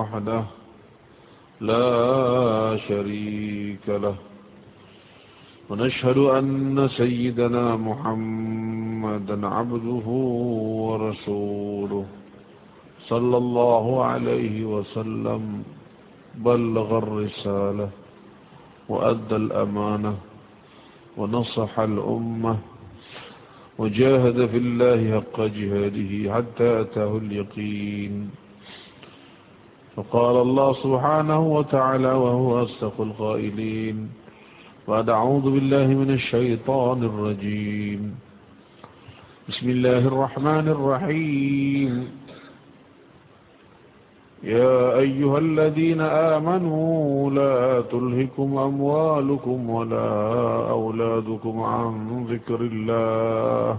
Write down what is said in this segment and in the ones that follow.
وحده لا شريك له. ونشهد أن سيدنا محمدا عبده ورسوله صلى الله عليه وسلم بلغ الرسالة وأدى الأمانة ونصح الأمة وجاهد في الله حق جهاده حتى أتاه اليقين. فقال الله سبحانه وتعالى وهو أصدق القائلين. بعد أعوذ بالله من الشيطان الرجيم. بسم الله الرحمن الرحيم. يا أيها الذين آمنوا لا تلهكم أموالكم ولا أولادكم عن ذكر الله.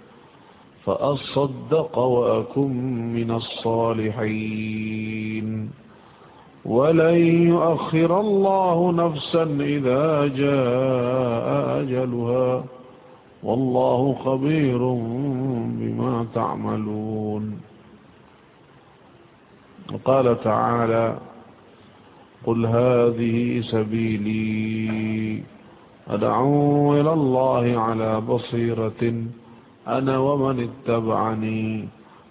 فأصدق وأكن من الصالحين. ولن يؤخر الله نفسا إذا جاء أجلها. والله خبير بما تعملون. وقال تعالى قل هذه سبيلي أدعو إلى الله على بصيرة أنا ومن اتبعني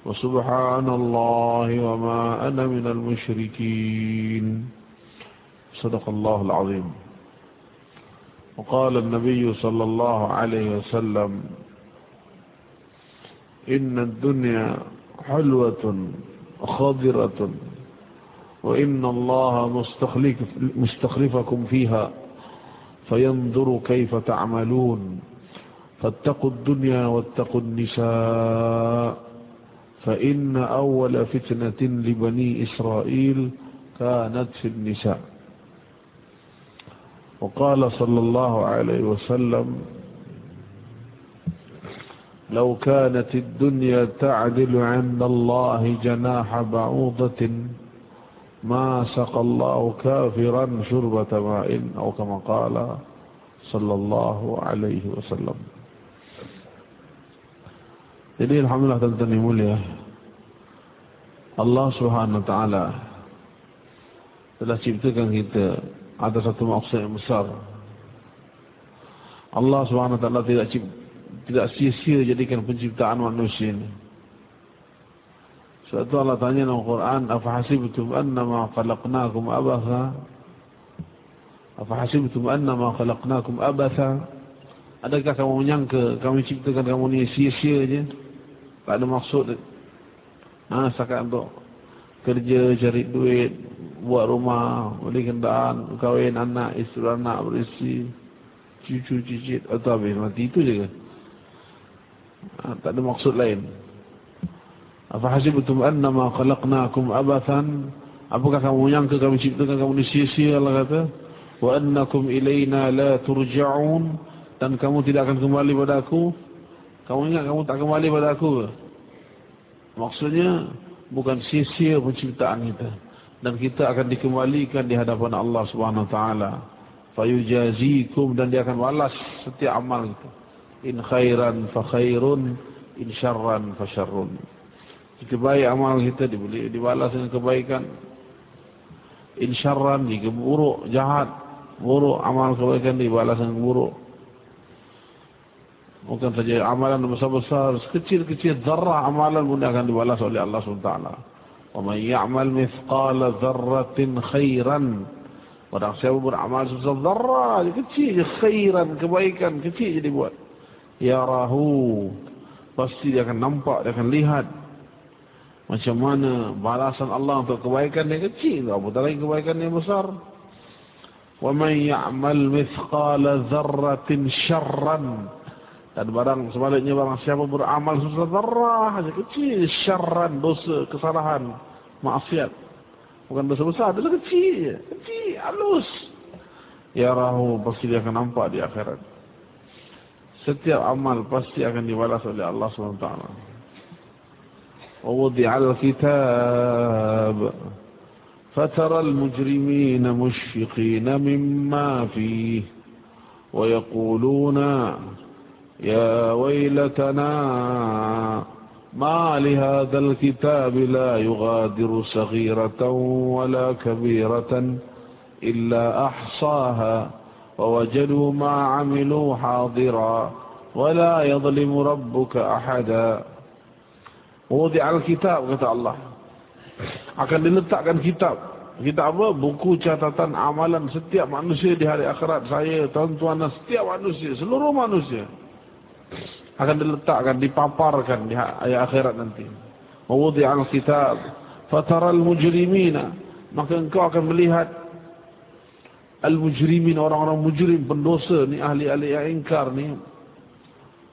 وسبحان الله وما أنا من المشركين. صدق الله العظيم. وقال النبي صلى الله عليه وسلم إن الدنيا حلوة خضرة وإن الله مستخلف مستخلفكم فيها فينظر كيف تعملون. فاتقوا الدنيا واتقوا النساء فإن أول فتنة لبني إسرائيل كانت في النساء. وقال صلى الله عليه وسلم لو كانت الدنيا تعدل عند الله جناح بعوضة ما سقى الله كافرا شربة ماء أو كما قال صلى الله عليه وسلم. Jadi Alhamdulillah tuan-tuan yang mulia Allah ta'ala Telah ciptakan kita Ada satu maksud yang besar Allah ta'ala tidak cipta tidak sia-sia jadikan penciptaan manusia ini. Sebab itu Allah tanya dalam Quran, "Afahasibtum annama khalaqnakum abatha?" Afahasibtum annama khalaqnakum abatha? Adakah kamu menyangka kami ciptakan kamu ni sia-sia je? Tak ada maksud. Ha, sakat untuk kerja, cari duit, buat rumah, beli kendaraan, kahwin anak, isteri anak, berisi, cucu, cicit, atau habis. Mati itu je kan? ha, tak ada maksud lain. Apa hasibtum annama khalaqnakum abathan. Apakah kamu menyangka kami ciptakan kamu ni sia-sia Allah kata? Wa annakum ilaina la turja'un. Dan kamu tidak akan kembali pada aku kamu ingat kamu tak kembali pada aku maksudnya bukan sia-sia penciptaan kita. Dan kita akan dikembalikan di hadapan Allah Subhanahu wa taala. Fayujazikum dan dia akan balas setiap amal itu in khairan fa khairun in syarran fa syarrun. Jika baik amal kita dibeli dibalas dengan kebaikan. In syarran jika buruk jahat buruk amal kebaikan dibalas dengan buruk bukan saja amalan besar-besar kecil-kecil zarrah amalan pun akan dibalas oleh Allah SWT man ya'mal mithqala dzarratin khairan Orang siapa beramal sebesar zarrah kecil je khairan kebaikan kecil je dibuat. Ya rahu pasti dia akan nampak dia akan lihat macam mana balasan Allah untuk kebaikan yang kecil apatah lagi kebaikan yang besar. Man ya'mal mithqala dzarratin syarran dan barang sebaliknya barang siapa beramal sebesar zarrah kecil syarran dosa kesalahan maksiat Bukan dosa besar, dosa kecil. Kecil, halus. Ya rahu, pasti dia akan nampak di akhirat. Setiap amal pasti akan dibalas oleh Allah SWT. ووضع الكتاب فترى المجرمين مشفقين مما فيه ويقولون يا ويلتنا ما لهذا الكتاب لا يغادر صغيرة ولا كبيرة إلا أحصاها ووجدوا ما عملوا حاضرا ولا يظلم ربك أحدا وضع الكتاب kata Allah akan diletakkan kitab kitab apa buku catatan amalan setiap manusia di hari akhirat saya tuan-tuan setiap manusia seluruh manusia akan diletakkan, dipaparkan di ayat akhirat nanti. Mawudhi al-kitab. Fataral mujrimina. Maka engkau akan melihat al-mujrimin, orang-orang mujrim, pendosa ni, ahli-ahli yang ingkar ni.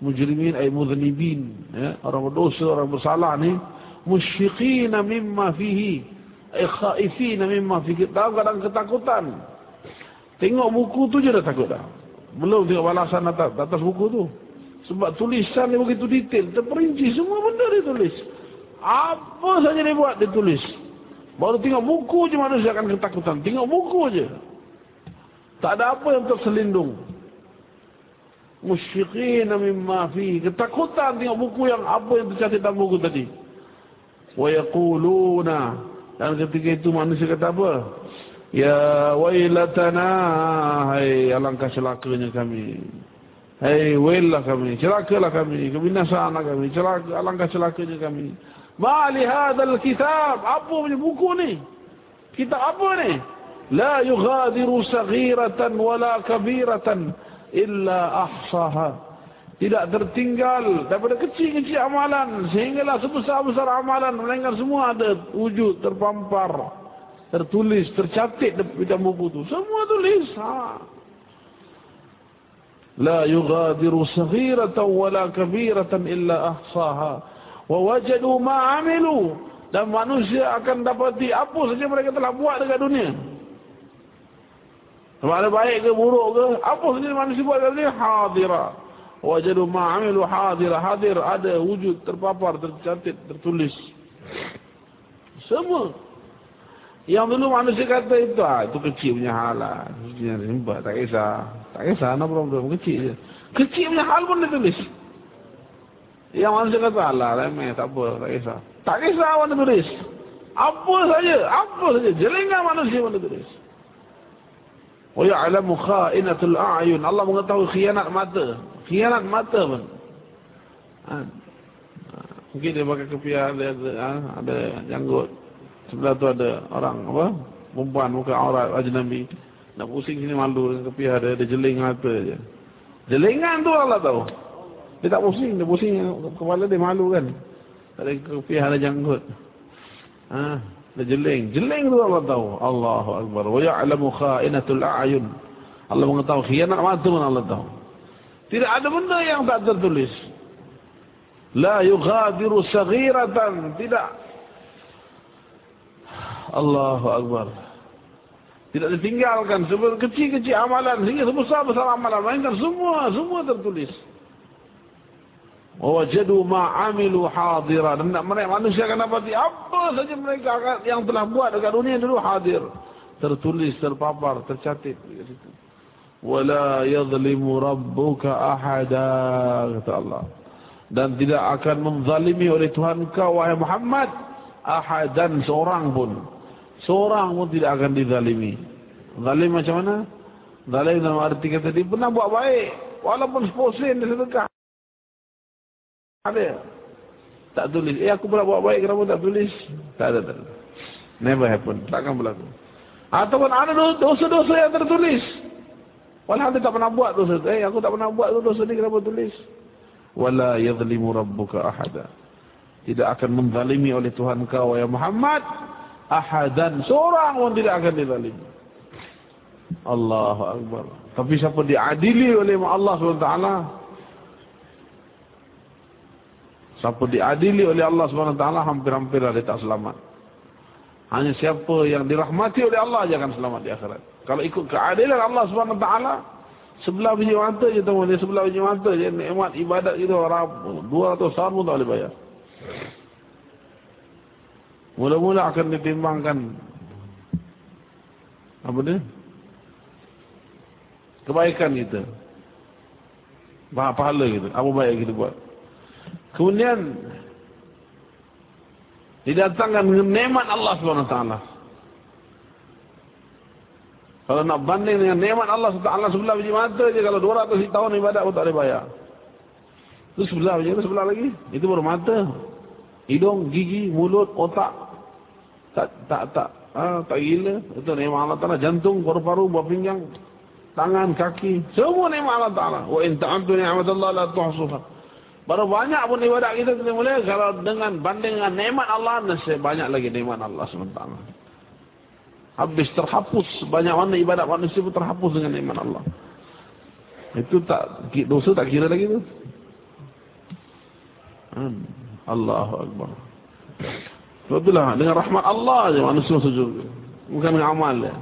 Mujrimin ay mudhnibin. Ya? Orang berdosa, orang bersalah ni. Musyfiqina mimma fihi. Ay khaifina mimma fihi. Kadang ketakutan. Tengok buku tu je dah takut dah. Belum tengok balasan atas, atas buku tu. Sebab tulisan dia begitu detail. Terperinci semua benda dia tulis. Apa saja dia buat dia tulis. Baru tengok buku je manusia akan ketakutan. Tengok buku je. Tak ada apa yang terselindung. Musyfiqina mimma fi. Ketakutan tengok buku yang apa yang tercatat dalam buku tadi. Wa yaquluna. Dan ketika itu manusia kata apa? Ya wailatana. Hai alangkah celakanya kami. Hei, wellah kami, celakalah kami, kebinasaan kami, celaka, alangkah celakanya kami. Mali hadal kitab, apa punya buku ni? Kitab apa ni? La yughadiru saghiratan wala kabiratan illa ahsaha. Tidak tertinggal daripada kecil-kecil amalan sehinggalah sebesar-besar amalan melainkan semua ada wujud terpampar, tertulis, tercatat di dalam buku itu. Semua tulis. Ha. لا يغادر صغيرة ولا كبيرة إلا أحصاها ووجدوا ما عملوا dan manusia akan dapati apa saja mereka telah buat dekat dunia sama ada baik ke buruk ke apa saja manusia buat dekat dunia hadira wajadu ma'amilu hadira hadir ada wujud terpapar tercatat tertulis semua yang dulu manusia kata itu ah itu kecil punya hal lah tak kisah tak kisah, no problem. Kecil je. Kecil punya hal pun dia tulis. Yang manusia kata, alah remeh, tak apa, tak kisah. Tak kisah apa dia tulis. Apa saja, apa saja. Jelingan manusia pun dia tulis. Wa ya'lamu kha'inatul a'yun. Allah mengetahui khianat mata. Khianat mata pun. Ha. Mungkin dia pakai kepiah, ada, ada, ha, ada janggut. Sebelah tu ada orang, apa? Perempuan muka aurat, ajnabi. Nak pusing sini malu dengan kepiah ada, jeling mata je. Jelingan tu Allah tahu. Dia tak pusing, dia pusing kepala dia malu kan. Ada kepiah ada janggut. Ha, ada jeling. Jeling tu Allah tahu. Allahu Akbar. Wa ya'lamu kha'inatul a'yun. Allah mengetahui khianat mata pun Allah tahu. Tidak ada benda yang tak tertulis. La yughadiru saghiratan. Tidak. Allahu Akbar. Tidak ditinggalkan sebab kecil-kecil amalan sehingga sebesar-besar amalan. Mainkan semua, semua tertulis. Wajadu ma'amilu hadira. Dan mereka manusia akan dapat apa saja mereka yang telah buat dekat dunia dulu hadir. Tertulis, terpapar, tercatat. wala yadhlimu rabbuka ahada kata Allah dan tidak akan menzalimi oleh Tuhan kau wahai Muhammad ahadan seorang pun seorang pun tidak akan dizalimi. Zalim macam mana? Zalim dalam arti kata dia pernah buat baik. Walaupun 10 sen dia sedekah ada. Tak tulis. Eh aku pernah buat baik kenapa tak tulis? Tak ada tak ada. Never happen. Takkan berlaku. Ataupun ada dosa-dosa yang tertulis. Walau dia tak pernah buat dosa. Eh, aku tak pernah buat dosa ni, kenapa tulis? Wala yadlimu rabbuka ahada. Tidak akan menzalimi oleh Tuhan kau, ya Muhammad. Ahadan. Seorang pun tidak akan dizalimi. Allahu Akbar. Tapi siapa diadili oleh Allah SWT. Siapa diadili oleh Allah SWT, hampir-hampir dia tak selamat. Hanya siapa yang dirahmati oleh Allah, dia akan selamat di akhirat. Kalau ikut keadilan Allah taala sebelah biji mata je tahu dia sebelah biji mata je nikmat ibadat itu orang 200 tahun pun tak boleh bayar. Mula-mula akan ditimbangkan apa dia? Kebaikan kita. Pahala kita. Apa baik kita buat. Kemudian didatangkan nikmat Allah Subhanahu taala. Kalau nak banding dengan nikmat Allah SWT sebelah biji mata je kalau 200 tahun ibadat pun tak boleh bayar. Itu sebelah biji, sebelah lagi. Itu baru mata. Hidung, gigi, mulut, otak. Tak, tak, tak. Ha, tak gila. Itu nikmat Allah Ta'ala. Jantung, paru-paru, buah pinggang. Tangan, kaki. Semua nikmat Allah Ta'ala. Wa in ta'amtu ni'mat Allah la tuhsuha. Baru banyak pun ibadat kita kita mulai. Kalau dengan banding dengan nikmat Allah, nasi banyak lagi nikmat Allah SWT habis terhapus banyak mana ibadat manusia pun terhapus dengan iman Allah itu tak dosa tak kira lagi tu hmm. Allahu Akbar sebab itulah dengan rahmat Allah je manusia syurga bukan dengan amal dia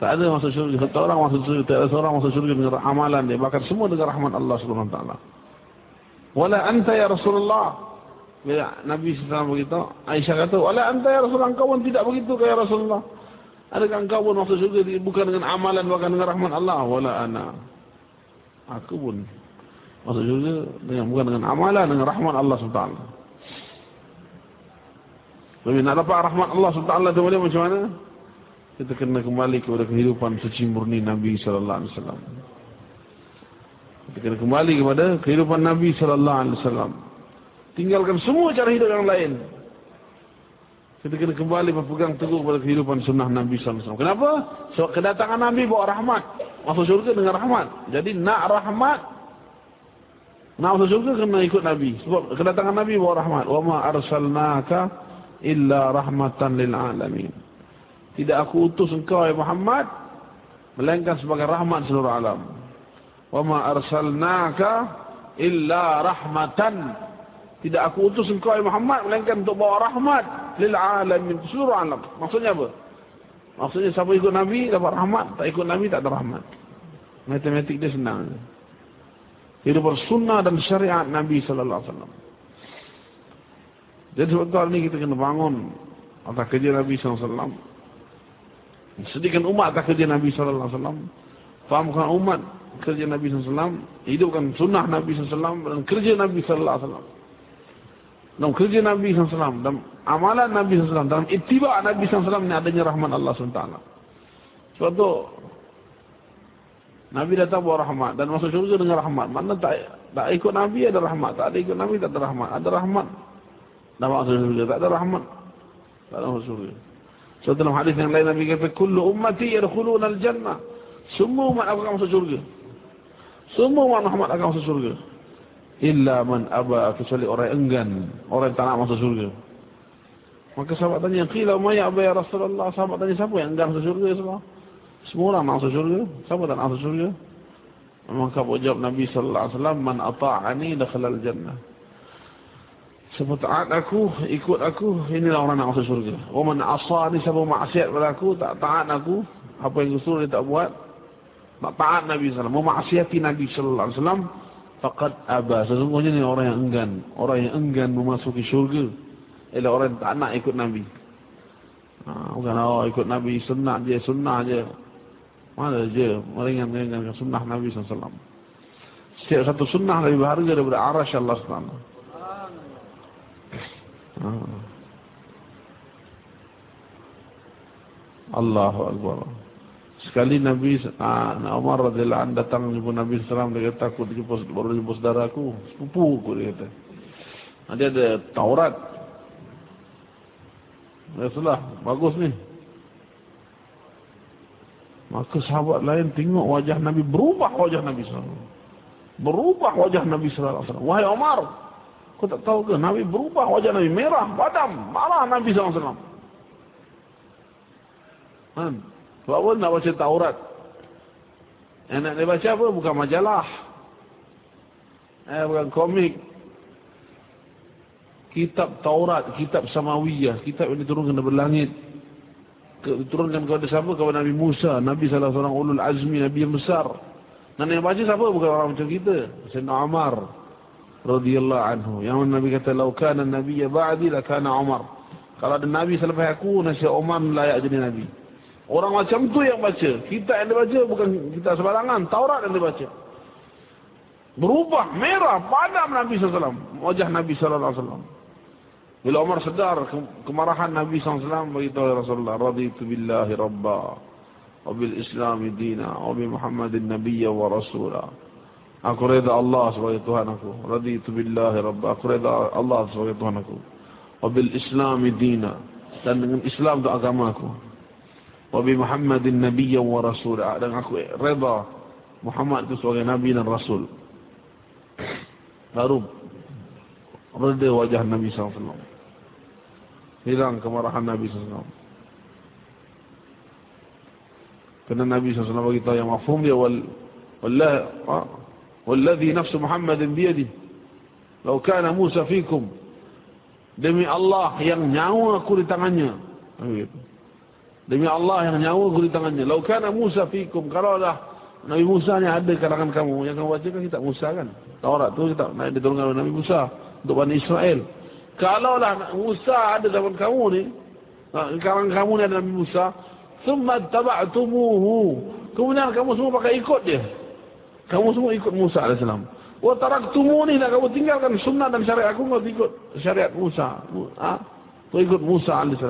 tak ada masuk syurga satu orang masuk syurga tak ada seorang masuk syurga dengan amalan dia bahkan semua dengan rahmat Allah ta'ala wala anta ya Rasulullah bila Nabi SAW beritahu, Aisyah kata, Wala anta ya Rasulullah, engkau pun tidak begitu kaya Rasulullah. Adakah engkau pun masuk syurga bukan dengan amalan, bukan dengan rahmat Allah? Wala ana. Aku pun masuk syurga dengan, bukan dengan amalan, dengan rahmat Allah SWT. Tapi nak dapat rahmat Allah SWT itu boleh macam mana? Kita kena kembali kepada kehidupan suci murni Nabi SAW. Kita kena kembali kepada kehidupan Nabi SAW. Tinggalkan semua cara hidup yang lain. Kita kena kembali berpegang teguh pada kehidupan sunnah Nabi SAW. Kenapa? Sebab kedatangan Nabi bawa rahmat. Masuk syurga dengan rahmat. Jadi nak rahmat. Nak masuk syurga kena ikut Nabi. Sebab kedatangan Nabi bawa rahmat. Wa ma arsalnaka illa rahmatan lil alamin. Tidak aku utus engkau ya Muhammad. Melainkan sebagai rahmat seluruh alam. Wa ma arsalnaka illa rahmatan tidak aku utus engkau ya Muhammad melainkan untuk bawa rahmat lil alamin seluruh alam. Maksudnya apa? Maksudnya siapa ikut Nabi dapat rahmat, tak ikut Nabi tak ada rahmat. Matematik dia senang. Hidup bersunnah dan syariat Nabi sallallahu alaihi wasallam. Jadi itu ini kita kena bangun atas kerja Nabi wasallam. Sedihkan umat atas kerja Nabi wasallam. Fahamkan umat kerja Nabi wasallam, hidupkan sunnah Nabi wasallam dan kerja Nabi wasallam dalam kerja Nabi SAW, dalam amalan Nabi SAW, dalam itibak Nabi SAW ini adanya rahmat Allah SWT. Sebab itu, Nabi datang bawa rahmat dan masuk syurga dengan rahmat. Mana tak tak ikut Nabi ada rahmat, tak ada ikut Nabi tak ada rahmat. Ada rahmat syurga. Tak ada masuk syurga. Sebab dalam hadis yang lain Nabi kata, Kullu ummati yadkhuluna al-jannah. Semua umat akan masuk syurga. Semua umat Muhammad akan masuk syurga illa man aba kecuali orang yang enggan orang yang tak nak masuk surga maka sahabat tanya qila ma ya aba ya rasulullah sahabat tanya siapa yang enggan masuk surga semua semua orang masuk surga siapa tak masuk surga maka jawab Nabi sallallahu alaihi wasallam man ata'ani dakhala al-jannah siapa taat aku ikut aku inilah orang nak masuk surga wa man asani siapa maksiat pada aku tak taat aku apa yang suruh dia tak buat tak taat Nabi wasallam memaksiati Nabi wasallam Fakat aba. Sesungguhnya ni orang yang enggan. Orang yang enggan memasuki syurga. Ialah orang yang tak nak ikut Nabi. Ha, bukan oh, ikut Nabi sunnah je, sunnah je. Mana je meringan-ringankan sunnah Nabi SAW. Setiap satu sunnah lebih berharga daripada arash Allah SWT. Ah. Allahu Akbar. Sekali Nabi ah, Umar radhiyallahu anhu datang jumpa Nabi SAW dia kata aku jumpa baru jumpa saudara aku sepupu aku dia kata. Dia ada Taurat. Rasulullah bagus ni. Maka sahabat lain tengok wajah Nabi berubah wajah Nabi SAW. Berubah wajah Nabi SAW. Wahai Omar, kau tak tahu ke Nabi berubah wajah Nabi merah, padam, marah Nabi SAW. Kan? Sebab apa nak baca Taurat? Yang nak dibaca apa? Bukan majalah. Eh, bukan komik. Kitab Taurat, kitab Samawiyah, kitab yang diturunkan dari langit diturunkan kepada siapa? Kepada Nabi Musa. Nabi salah seorang ulul azmi, Nabi yang besar. Dan yang baca siapa? Bukan orang macam kita. Sayyidina Umar. Radhiyallahu anhu. Yang Nabi kata, kana Nabi ba'di, la kana Umar. Kalau ada Nabi selepas aku, nasi Umar layak jadi Nabi. Orang macam tu yang baca. Kita yang dibaca bukan kita sebarangan. Taurat yang dibaca. Berubah, merah, padam Nabi SAW. Wajah Nabi SAW. Bila Umar sedar kemarahan Nabi SAW beritahu ya Rasulullah raditu billahi rabba wa bil islam dina wa bi muhammadin nabiyya wa rasula aku reda Allah sebagai Tuhan aku. Raditu billahi rabba. Aku reda Allah sebagai Tuhan aku. Wa bil islam dina. Dan dengan Islam itu agama aku. Wa bi muhammadin nabiyya wa rasula dan aku reda Muhammad itu sebagai nabi dan rasul. Baru reda wajah Nabi SAW hilang kemarahan Nabi SAW. Kerana Nabi SAW beritahu yang mafhum dia wal wallah walladhi nafsu Muhammadin biyadi law kana Musa fikum demi Allah yang nyawa aku di tangannya. Demi Allah yang nyawa aku di tangannya. law kana Musa fikum kalau dah Nabi Musa ni ada kalangan kamu yang kamu baca kan kitab Musa kan? Taurat tu kita naik diturunkan oleh Nabi Musa untuk Bani Israel. Kalaulah Musa ada zaman kamu ni, sekarang kamu ni ada Nabi Musa, summa taba'tumuhu. Kemudian kamu semua pakai ikut dia. Kamu semua ikut Musa AS. Wa taraktumuni nak kamu tinggalkan sunnah dan syariat aku enggak ikut syariat Musa. Ha? Kau ikut Musa AS.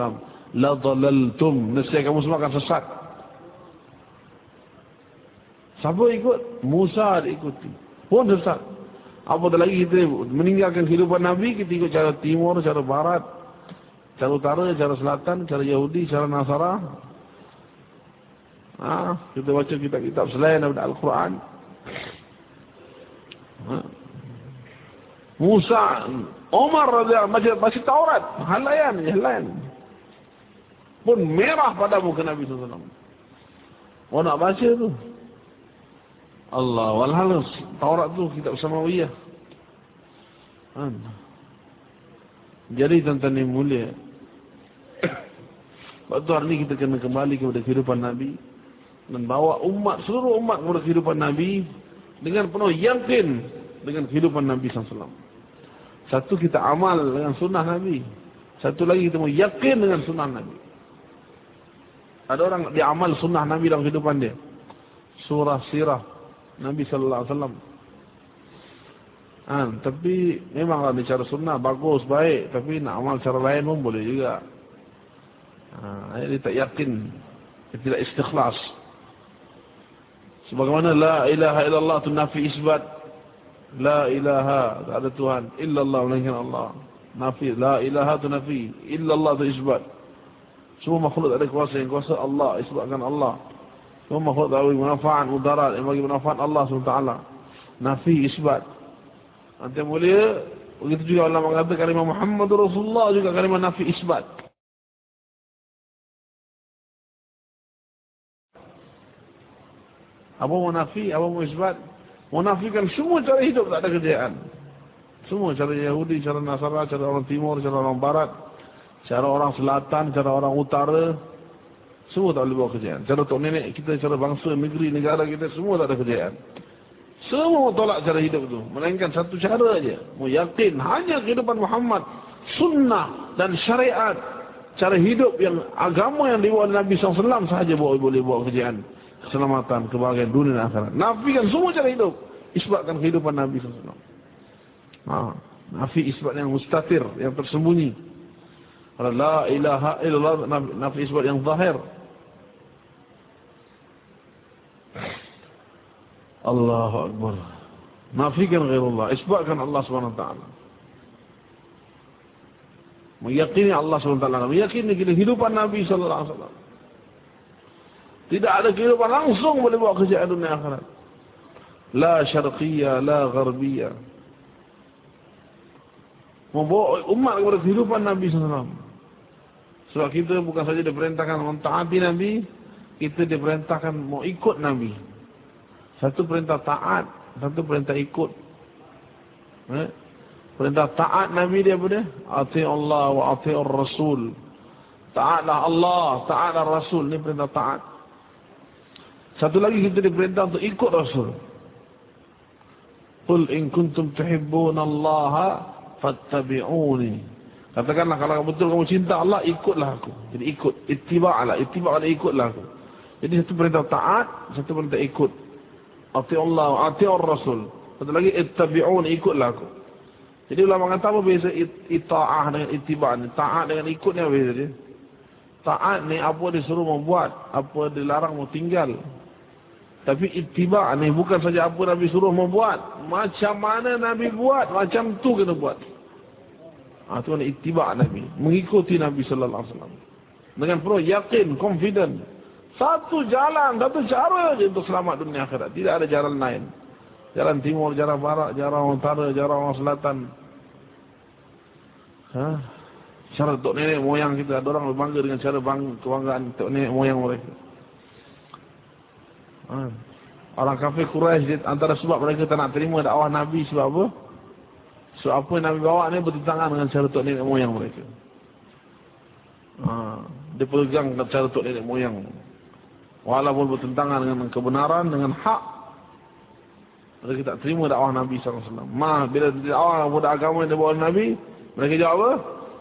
La dhalaltum. Nescaya kamu semua akan sesat. Siapa ikut? Musa diikuti. Pun sesat. Apatah lagi kita meninggalkan kehidupan Nabi, kita ikut cara timur, cara barat, cara utara, cara selatan, cara Yahudi, cara Nasara. Ha, kita baca kitab-kitab selain daripada Al-Quran. Musa, Omar baca baca Taurat, halayan, halayan. Pun merah pada muka Nabi SAW. Oh nak baca tu. Allah walhal Taurat tu kitab samawiyah. Kan? Jadi tuan-tuan yang mulia. Waktu hari ini kita kena kembali kepada kehidupan Nabi dan bawa umat seluruh umat kepada kehidupan Nabi dengan penuh yakin dengan kehidupan Nabi SAW. Satu kita amal dengan sunnah Nabi. Satu lagi kita mau yakin dengan sunnah Nabi. Ada orang dia amal sunnah Nabi dalam kehidupan dia. Surah sirah Nabi wasallam. Ha, tapi memanglah ni cara sunnah bagus baik tapi nak amal cara lain pun boleh juga. Ha, dia tak yakin dia tidak istikhlas. Sebagaimana la ilaha illallah tu nafi isbat. La ilaha tak ada Tuhan illallah melainkan Allah. Nafi la ilaha tu nafi illallah tu isbat. Semua makhluk ada kuasa yang kuasa Allah isbatkan Allah. Semua makhluk tahu manfaat mudarat yang bagi manfaat Allah SWT. Nafi isbat. Nanti mulia, begitu juga Allah mengatakan kalimah Muhammad Rasulullah juga kalimah nafi isbat. Apa mau nafi, apa mau isbat? Menafikan semua cara hidup tak ada kerjaan. Semua cara Yahudi, cara Nasara, cara orang Timur, cara orang Barat, cara orang Selatan, cara orang Utara, semua tak boleh bawa kerjaan. Cara tok nenek kita, cara bangsa, negeri, negara kita, semua tak ada kerjaan. Semua tolak cara hidup itu. Melainkan satu cara saja. Mau yakin hanya kehidupan Muhammad. Sunnah dan syariat. Cara hidup yang agama yang dibawa Nabi SAW sahaja boleh bawa kerjaan. Keselamatan, kebahagiaan dunia dan akhirat. Nafikan semua cara hidup. Isbatkan kehidupan Nabi SAW. Ha, nafi isbat yang mustatir, yang tersembunyi. Kalau la ilaha illallah, nafi isbat yang zahir. Allahu Akbar. Nafikan ghairullah. Isbatkan Allah SWT. Meyakini Allah SWT. Meyakini kehidupan Nabi SAW. Tidak ada kehidupan langsung boleh bawa kejayaan dunia akhirat. La syarqiyah, la gharbiyah. Membawa umat kepada kehidupan Nabi SAW. Sebab kita bukan saja diperintahkan mentaati Nabi, kita diperintahkan mau ikut Nabi. Satu perintah taat, satu perintah ikut. Eh? Perintah taat Nabi dia apa dia? Ati Allah wa ati Rasul. Taatlah Allah, taatlah Rasul. Ini perintah taat. Satu lagi kita diperintah untuk ikut Rasul. Qul in kuntum tuhibbuna Allah fattabi'uni. Katakanlah kalau betul kamu cinta Allah, ikutlah aku. Jadi ikut, ittiba'lah, ittiba'lah ikutlah aku. Jadi satu perintah taat, satu perintah ikut. Ati Allah, ati Rasul. Satu lagi ittabi'uni, ikutlah aku. Jadi ulama kata apa beza ita'ah dengan ittiba' ni? Taat dengan ikut ni apa beza dia? Taat ni apa disuruh membuat, apa dilarang mau tinggal. Tapi ittiba' ni bukan saja apa Nabi suruh membuat. Macam mana Nabi buat, macam tu kena buat. Ha, itu adalah ittiba' Nabi. Mengikuti Nabi Sallallahu Alaihi Wasallam. Dengan penuh yakin, confident. Satu jalan, satu cara saja untuk selamat dunia akhirat. Tidak ada jalan lain. Jalan timur, jalan barat, jalan utara, jalan selatan. Ha? Cara tok nenek moyang kita, ada orang berbangga dengan cara bang, kebanggaan tok nenek moyang mereka. Ha. Orang kafir Quraisy antara sebab mereka tak nak terima dakwah Nabi sebab apa? Sebab apa yang Nabi bawa ni bertentangan dengan cara tok nenek moyang mereka. Ha. Dia pegang cara tok nenek moyang. Walaupun bertentangan dengan kebenaran, dengan hak. Mereka tak terima dakwah Nabi SAW. Ma, bila dakwah pada agama yang dibawa Nabi, mereka jawab apa?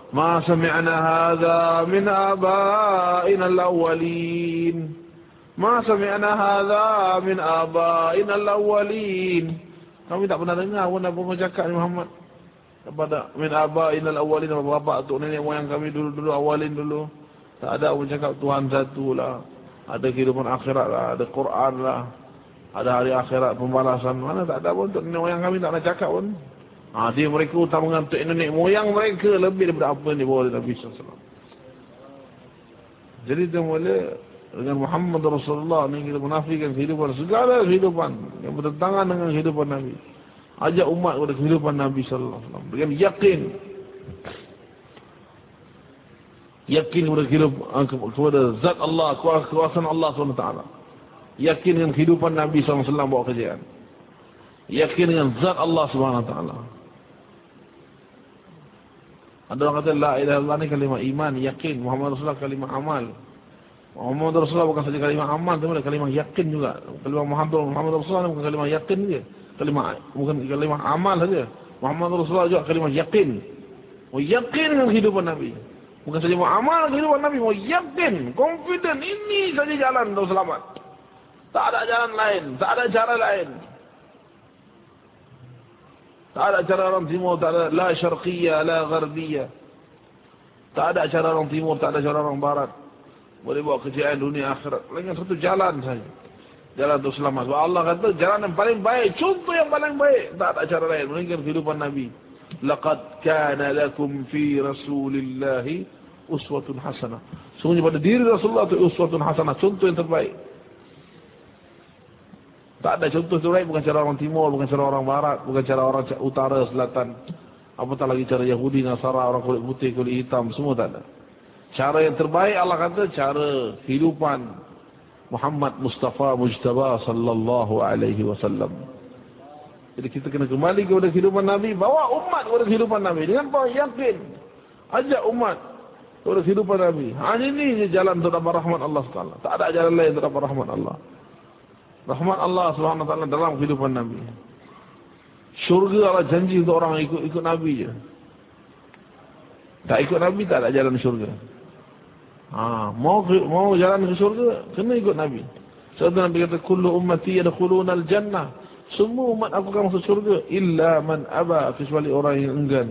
Ma sami'na hadha min aba'ina al-awwalin. Ma sami'na hadha min aba'ina al-awwalin. Kami tak pernah dengar pun apa kau cakap ni Muhammad. Kepada min aba'ina al-awwalin bapa tu nenek moyang kami dulu-dulu awalin dulu. Tak ada pun cakap Tuhan satu lah. Ada kehidupan akhirat lah, ada Quran lah. Ada hari akhirat pembalasan. Mana tak ada pun untuk nenek moyang kami tak nak cakap pun. Ha, dia mereka utamakan untuk nenek moyang mereka lebih daripada apa yang dibawa oleh Nabi SAW. Jadi dia boleh dengan Muhammad Rasulullah ni kita menafikan kehidupan segala kehidupan yang bertentangan dengan kehidupan Nabi. Ajak umat kepada kehidupan Nabi sallallahu alaihi wasallam dengan yakin. Yakin kepada kehidupan kepada zat Allah, kuasa Allah SWT. Yakin dengan kehidupan Nabi sallallahu alaihi wasallam bawa kejayaan. Yakin dengan zat Allah SWT. Ada orang kata la ilaha illallah ni kalimah iman, yakin. Muhammad Rasulullah kalimah amal. Muhammad Rasulullah bukan saja kalimah aman, tapi kalimah yakin juga. Kalimah Muhammad, Muhammad Rasulullah bukan kalimah yakin saja. Kalimah bukan kalimah amal saja. Muhammad Rasulullah juga kalimah yakin. Oh yakin kehidupan Nabi. Bukan saja mau amal kehidupan Nabi, mau yakin, confident ini saja jalan untuk selamat. Tak ada jalan lain, tak ada cara lain. Tak ada cara orang timur, tak ada la syarqiyah, la gharbiyah. Tak ada cara orang timur, tak ada cara orang barat boleh bawa kejayaan dunia akhirat. Dengan satu jalan saja. Jalan untuk selamat. Sebab Allah kata jalan yang paling baik. Contoh yang paling baik. Tak ada cara lain. Melainkan kehidupan Nabi. Laqad kana lakum fi rasulillahi uswatun hasanah. Sungguhnya pada diri Rasulullah itu uswatun hasanah. Contoh yang terbaik. Tak ada contoh terbaik. Bukan cara orang timur. Bukan cara orang barat. Bukan cara orang utara, selatan. Apatah lagi cara Yahudi, Nasara, orang kulit putih, kulit hitam. Semua tak ada. Cara yang terbaik Allah kata cara kehidupan Muhammad Mustafa Mujtaba sallallahu alaihi wasallam. Jadi kita kena kembali kepada kehidupan Nabi, bawa umat kepada kehidupan Nabi dengan bawa yakin. Ajak umat kepada kehidupan Nabi. Hanya ini jalan untuk dapat rahmat Allah Taala. Tak ada jalan lain untuk dapat rahmat Allah. Rahmat Allah Subhanahu Taala dalam kehidupan Nabi. Syurga Allah janji untuk orang ikut ikut Nabi je. Tak ikut Nabi tak ada jalan syurga. Ha, mau mau jalan ke syurga kena ikut Nabi. Sebab Nabi kata, Kullu ummati yadkhuluna al-jannah. Semua umat aku akan masuk syurga. Illa man aba. Kecuali orang yang enggan.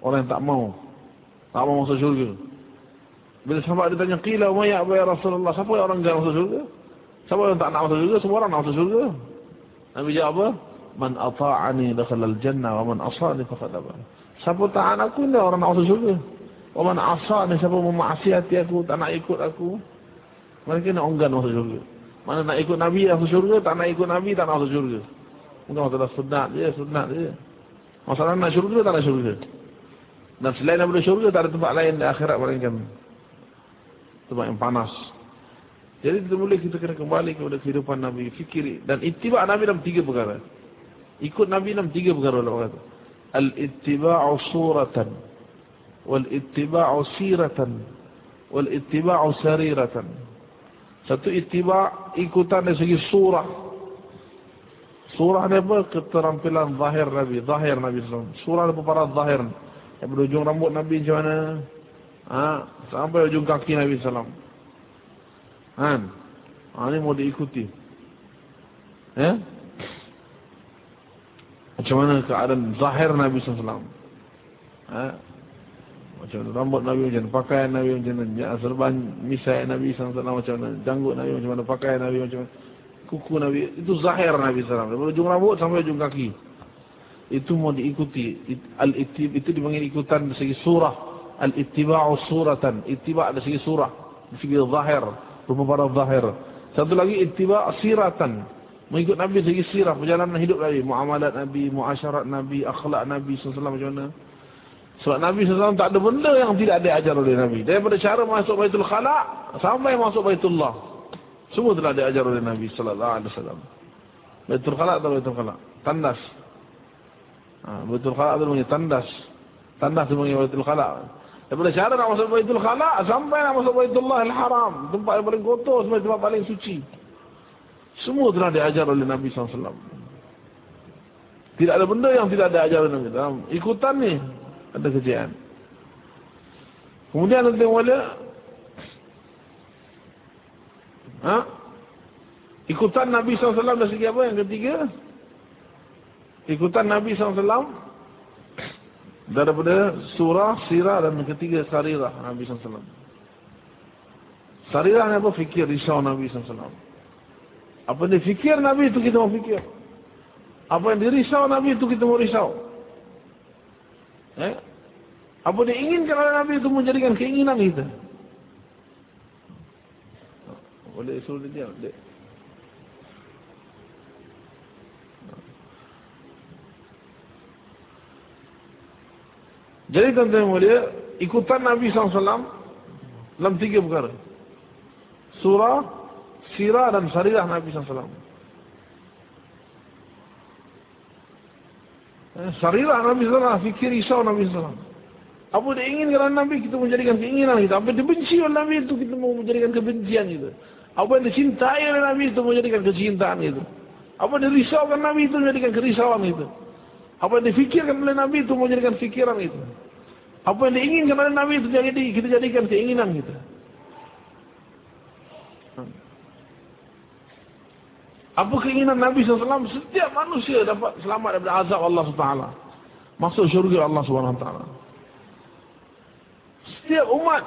Orang yang tak mau. Tak mau masuk syurga. Bila sahabat dia tanya, Qila umayya abu ya Rasulullah. Siapa yang orang enggan masuk syurga? Siapa yang tak nak masuk syurga? Semua orang nak masuk syurga. Nabi jawab apa? Man ata'ani dakhala al-jannah wa man asani faqad. Siapa taat aku ni orang nak masuk syurga. Wa man asani siapa memaksiati aku, tak nak ikut aku. Mereka nak enggan masuk syurga. Mana nak ikut Nabi masuk syurga, tak nak ikut Nabi tak nak masuk syurga. Bukan masalah sunat dia, sunat dia. Masalah nak syurga tak nak syurga. Dan selain daripada syurga tak ada tempat lain di akhirat melainkan tempat yang panas. Jadi kita boleh kita kena kembali kepada kehidupan Nabi, fikir dan ittiba Nabi dalam tiga perkara. Ikut Nabi dalam tiga perkara kata. Al-ittiba'u suratan wal-ittiba'u siratan wal-ittiba'u sariratan. Satu ittiba' ikutan dari segi surah. Surah ni apa? Keterampilan zahir Nabi, zahir Nabi SAW. Surah ni para zahir. Yang berujung rambut Nabi macam mana? Ha? Sampai ujung kaki Nabi SAW. Kan? Ha, ini mau diikuti. Ya? Macam mana keadaan zahir Nabi SAW. Ha? Macam mana rambut Nabi macam mana, pakaian Nabi macam mana, ya, serban misai Nabi SAW macam mana, janggut Nabi macam mana, pakaian Nabi macam mana, kuku Nabi, itu zahir Nabi SAW. Dari ujung rambut sampai ujung kaki. Itu mau diikuti. Al-ittib itu dipanggil ikutan dari segi surah. Al-ittiba'u suratan. Ittiba' dari segi surah. Dari segi zahir. Rupa para zahir. Satu lagi ittiba' siratan. Mengikut Nabi segi sirah. Perjalanan hidup Nabi. Muamalat Nabi, muasyarat Nabi, akhlak Nabi SAW macam mana. Sebab Nabi SAW tak ada benda yang tidak ada ajar oleh Nabi. Daripada cara masuk Baitul Khalaq sampai masuk Baitullah. Semua telah diajar oleh Nabi sallallahu alaihi wasallam. Baitul Khalaq atau Baitul Khalaq? Tandas. Ha, Baitul Khalaq itu punya tandas. Tandas itu punya Baitul Khalaq. Daripada cara nak masuk Baitul Khalaq sampai nak masuk Baitullah Al-Haram. Tempat yang paling kotor, sebagai tempat paling suci. Semua telah diajar oleh Nabi SAW. Tidak ada benda yang tidak diajar oleh Nabi. Dalam ikutan ni, ada kejayaan. Kemudian nanti mulia, ha? ikutan Nabi SAW dari segi apa yang ketiga? Ikutan Nabi SAW daripada surah, sirah dan ketiga sarirah Nabi SAW. Sarirah ni apa? Fikir risau Nabi SAW. Apa yang difikir Nabi itu kita mau fikir. Apa yang dirisau Nabi itu kita mau risau. Eh? Apa dia inginkan oleh Nabi itu menjadikan keinginan kita. Boleh suruh dia diam. Dia. Jadi tuan-tuan mulia, ikutan Nabi SAW dalam tiga perkara. Surah, sirah dan sarirah Nabi SAW. Sarirah Nabi SAW, fikir risau Nabi SAW. Apa dia ingin kerana Nabi kita menjadikan keinginan kita. Apa yang dibenci oleh Nabi itu kita mau menjadikan kebencian kita. Apa yang dicintai oleh Nabi itu menjadikan kecintaan itu. Apa yang dirisaukan Nabi itu menjadikan kerisauan itu. Apa yang difikirkan oleh Nabi itu menjadikan fikiran itu. Apa yang diinginkan oleh Nabi itu jadi kita jadikan keinginan kita. Apa keinginan Nabi SAW? Setiap manusia dapat selamat daripada azab Allah SWT. Masuk syurga Allah SWT. Setiap umat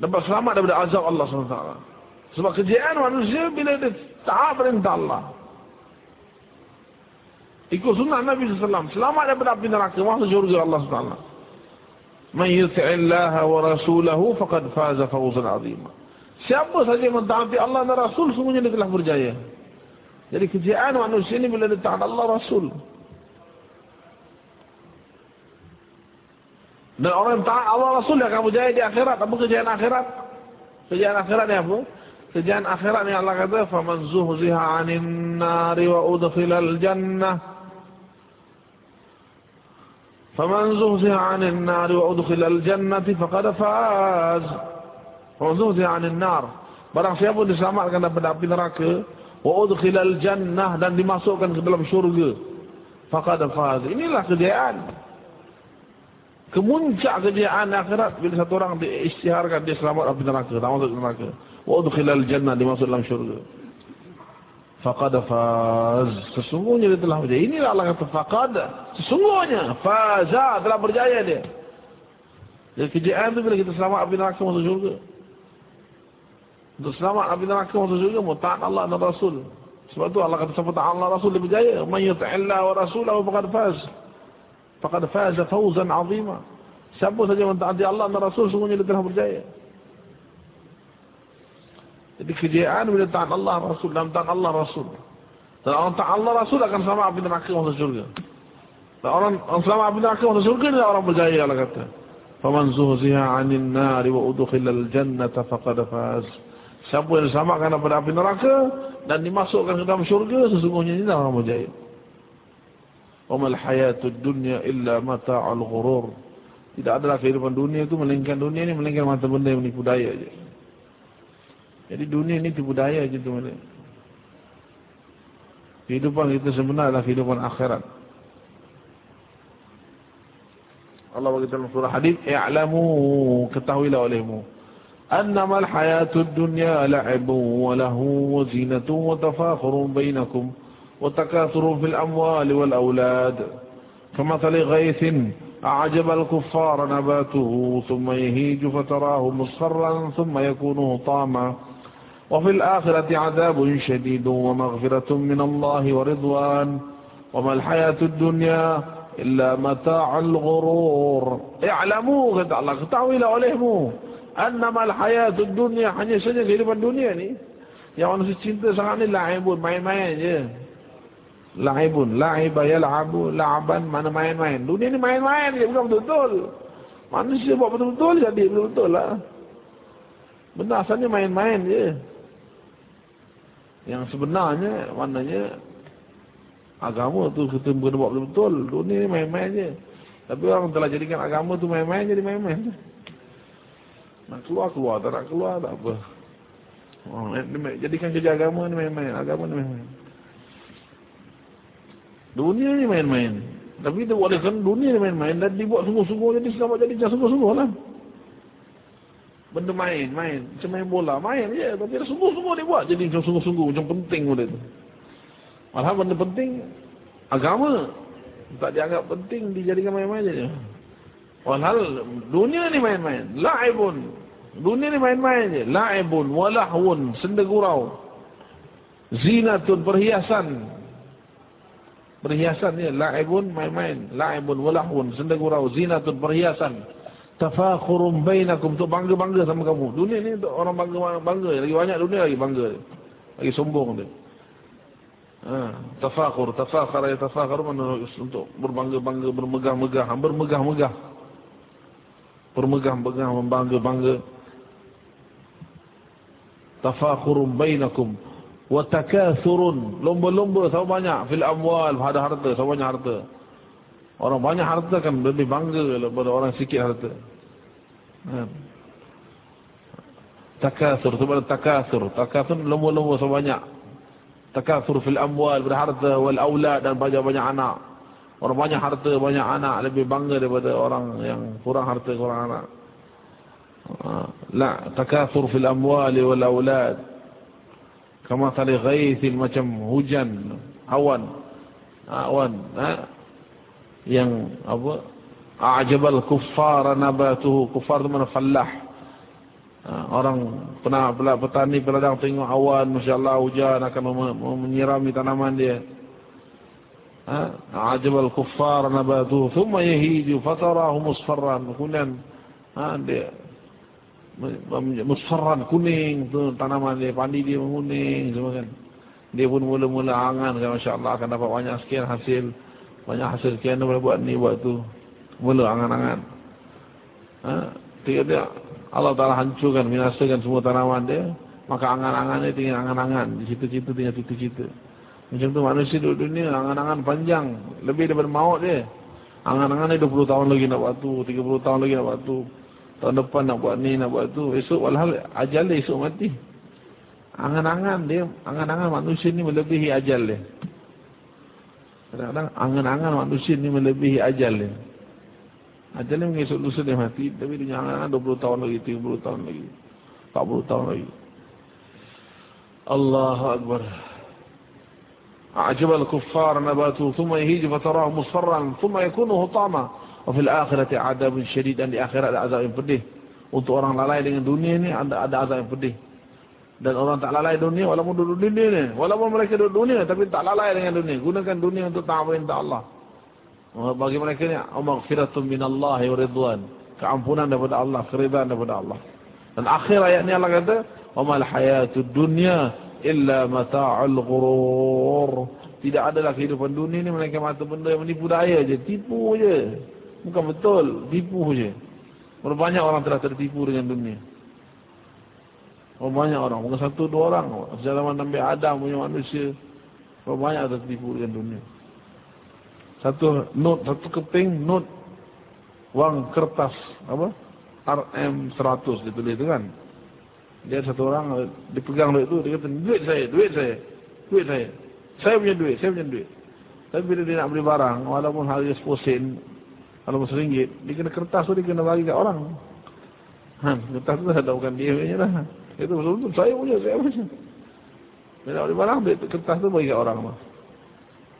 dapat selamat daripada azab Allah SWT. Sebab kejayaan manusia bila dia taat perintah Allah. Ikut sunnah Nabi SAW. Selamat daripada api neraka. Masuk syurga Allah SWT. Man yuti'illaha wa rasulahu faqad faza fawzan azimah. Siapa saja yang mentaati Allah dan Rasul semuanya dia telah berjaya. Jadi kejayaan manusia ini bila dia Allah Rasul. Dan orang yang taat Allah Rasul dia akan berjaya di akhirat. Apa kejayaan akhirat? Kejayaan akhirat ni apa? Kejayaan akhirat ni Allah kata faman zuhziha 'anil nari wa udkhilal jannah faman zuhziha 'anil nari wa udkhilal jannati anin nar. Barang siapa diselamatkan daripada api neraka, wa udkhilal jannah dan dimasukkan ke dalam syurga. Faqad faz. Inilah kejayaan. Kemuncak kejayaan akhirat bila satu orang diisytiharkan dia selamat api neraka, tak masuk neraka. wa udkhilal jannah dimasuk dalam syurga faqad faz sesungguhnya dia telah berjaya inilah Allah kata faqad sesungguhnya faza telah berjaya dia jadi kejayaan itu bila kita selamat api neraka masuk syurga untuk selamat api neraka masuk syurga mutaat Allah dan Rasul sebab tu Allah kata siapa taat Allah Rasul dia berjaya man yuta'illah wa rasulahu faqad faz faqad faz fawzan azima siapa saja mentaati Allah dan Rasul sesungguhnya dia telah berjaya jadi kejayaan bila taat Allah Rasul dan taat Allah Rasul. Dan orang taat Allah Rasul akan sama api neraka masuk surga. Dan orang, orang selama api neraka masuk surga adalah orang berjaya Allah kata. Zuhziha 'anil nari wa udkhilal jannata faqad faz. Siapa yang diselamatkan daripada api neraka dan dimasukkan ke dalam syurga sesungguhnya ini orang berjaya. Wa mal hayatud dunya illa mata'ul ghurur. Tidak adalah kehidupan dunia itu melainkan dunia ini melainkan mata benda yang menipu daya saja. Jadi dunia ni tipu daya je tu mana. Kehidupan kita sebenar adalah kehidupan akhirat. Allah bagi dalam surah hadis, "I'lamu ketahuilah olehmu أنما الحياة الدنيا لعب وله وزينة وتفاخر بينكم وتكاثر في الأموال والأولاد. كمثل غيث أعجب الكفار نباته ثم يهيج فتراه مصرا ثم يكون طاما. وفي الآخرة عذاب شديد ومغفرة من الله ورضوان. وما الحياة الدنيا إلا متاع الغرور. اعلموا غد الله تعويل عليهم. Annama alhayat dunya hanya saja kehidupan dunia ni yang manusia cinta sangat ni laibun main-main je laibun laiba yal'abu la'ban mana main-main dunia ni main-main je bukan betul-betul manusia buat betul-betul jadi betul-betul lah benar asalnya main-main je yang sebenarnya maknanya agama tu kita kena buat betul-betul. Dunia ni main-main je. Tapi orang telah jadikan agama tu main-main jadi main-main je. Nak keluar keluar, tak nak keluar tak apa. Jadikan kerja agama ni main-main, agama ni main-main. Dunia ni main-main. Tapi kita buat kan dunia ni main-main dan dibuat sungguh-sungguh jadi selamat jadi jangan sungguh-sungguh lah benda main, main. Macam main bola, main je. Tapi dia sungguh-sungguh dia buat. Jadi macam sungguh-sungguh, macam penting benda tu. Malah benda penting, agama. Tak dianggap penting, dijadikan main-main je. Walhal, dunia ni main-main. La'ibun. Dunia ni main-main je. La'ibun, walahun, sendegurau. Zinatun, perhiasan. Perhiasan je. La'ibun, main-main. La'ibun, walahun, sendegurau. Zinatun, perhiasan tafakhurum bainakum untuk bangga-bangga sama kamu. Dunia ni untuk orang bangga-bangga. Lagi banyak dunia lagi bangga. Lagi sombong dia. Ha, tafakhur, tafakhara ya tafakhur untuk berbangga-bangga, bermegah-megah, bermegah-megah. Bermegah-megah, membangga-bangga. Tafakhurum bainakum wa takathurun. Lomba-lomba sama banyak fil amwal, ada harta, sama banyak harta. Orang banyak harta kan lebih bangga daripada orang sikit harta. Ha. Takasur, tu berarti takasur. Takasur lomba-lomba sebanyak. Takasur fil amwal, berharta, wal aulad dan banyak-banyak anak. Orang banyak harta, banyak anak lebih bangga daripada orang yang kurang harta, kurang anak. Ha. La, takasur fil amwal wal aulad. Kama tali ghaithin macam hujan, awan. Awan, ha? yang apa a'jabal kuffar nabatuhu kuffar itu mana fallah ha, orang pernah petani peladang tengok awan masyaallah hujan akan menyirami tanaman dia a'jabal kuffar nabatuhu thumma yahiju fatarahu musfarran kemudian ha, dia kuning tanaman dia dia menguning semua kan dia pun mula-mula angan kan masyaallah akan dapat banyak sekian hasil banyak hasil sekian boleh buat ni buat tu. Mula angan-angan. Ha? Tiba-tiba Allah Ta'ala hancurkan, binasakan semua tanaman dia. Maka angan-angan dia tinggal angan-angan. Di situ-situ tinggal cita-cita. Macam tu manusia duduk dunia, angan-angan panjang. Lebih daripada maut dia. Angan-angan dia 20 tahun lagi nak buat tu, 30 tahun lagi nak buat tu. Tahun depan nak buat ni, nak buat tu. Esok walhal ajal dia esok mati. Angan-angan dia, angan-angan manusia ni melebihi ajal dia. Kadang-kadang angan-angan manusia ni melebihi ajal dia. Ajal ni mengesok lusa dia mati. Tapi dia angan-angan 20 tahun lagi, 30 tahun lagi. 40 tahun lagi. Allahu Akbar. أعجب الكفار نباته ثم يهيج فتراه مصفرا ثم يكون هطاما وفي الآخرة عذاب شديد dan di akhirat ada azab yang pedih untuk orang lalai dengan dunia ni ada ada azab yang pedih dan orang tak lalai dunia walaupun duduk dunia ni walaupun mereka duduk dunia tapi tak lalai dengan dunia gunakan dunia untuk taat perintah Allah bagi mereka ni maghfiratun minallah wa ridwan keampunan daripada Allah keridhaan daripada Allah dan akhir ayat ni Allah kata wa mal hayatud dunya illa mata'ul ghurur. Tidak adalah kehidupan dunia ni melainkan mata benda yang menipu daya je, tipu je. Bukan betul, tipu je. Berapa banyak orang telah tertipu dengan dunia. Berapa banyak orang, bukan satu dua orang. Sejalaman Nabi Adam punya manusia. Berapa banyak tertipu dengan dunia. Satu note, satu keping note wang kertas apa? RM100 ditulis tu kan. Dia satu orang dipegang duit tu dia kata duit saya, duit saya. Duit saya. Saya punya duit, saya punya duit. Tapi bila dia nak beli barang walaupun harga 10 sen walaupun seringgit, dia kena kertas tu dia kena bagi kat orang. Ha, kertas tu ada bukan dia punya lah. Itu betul-betul saya punya, saya punya. Bila beli barang, duit kertas tu bagi kat orang lah.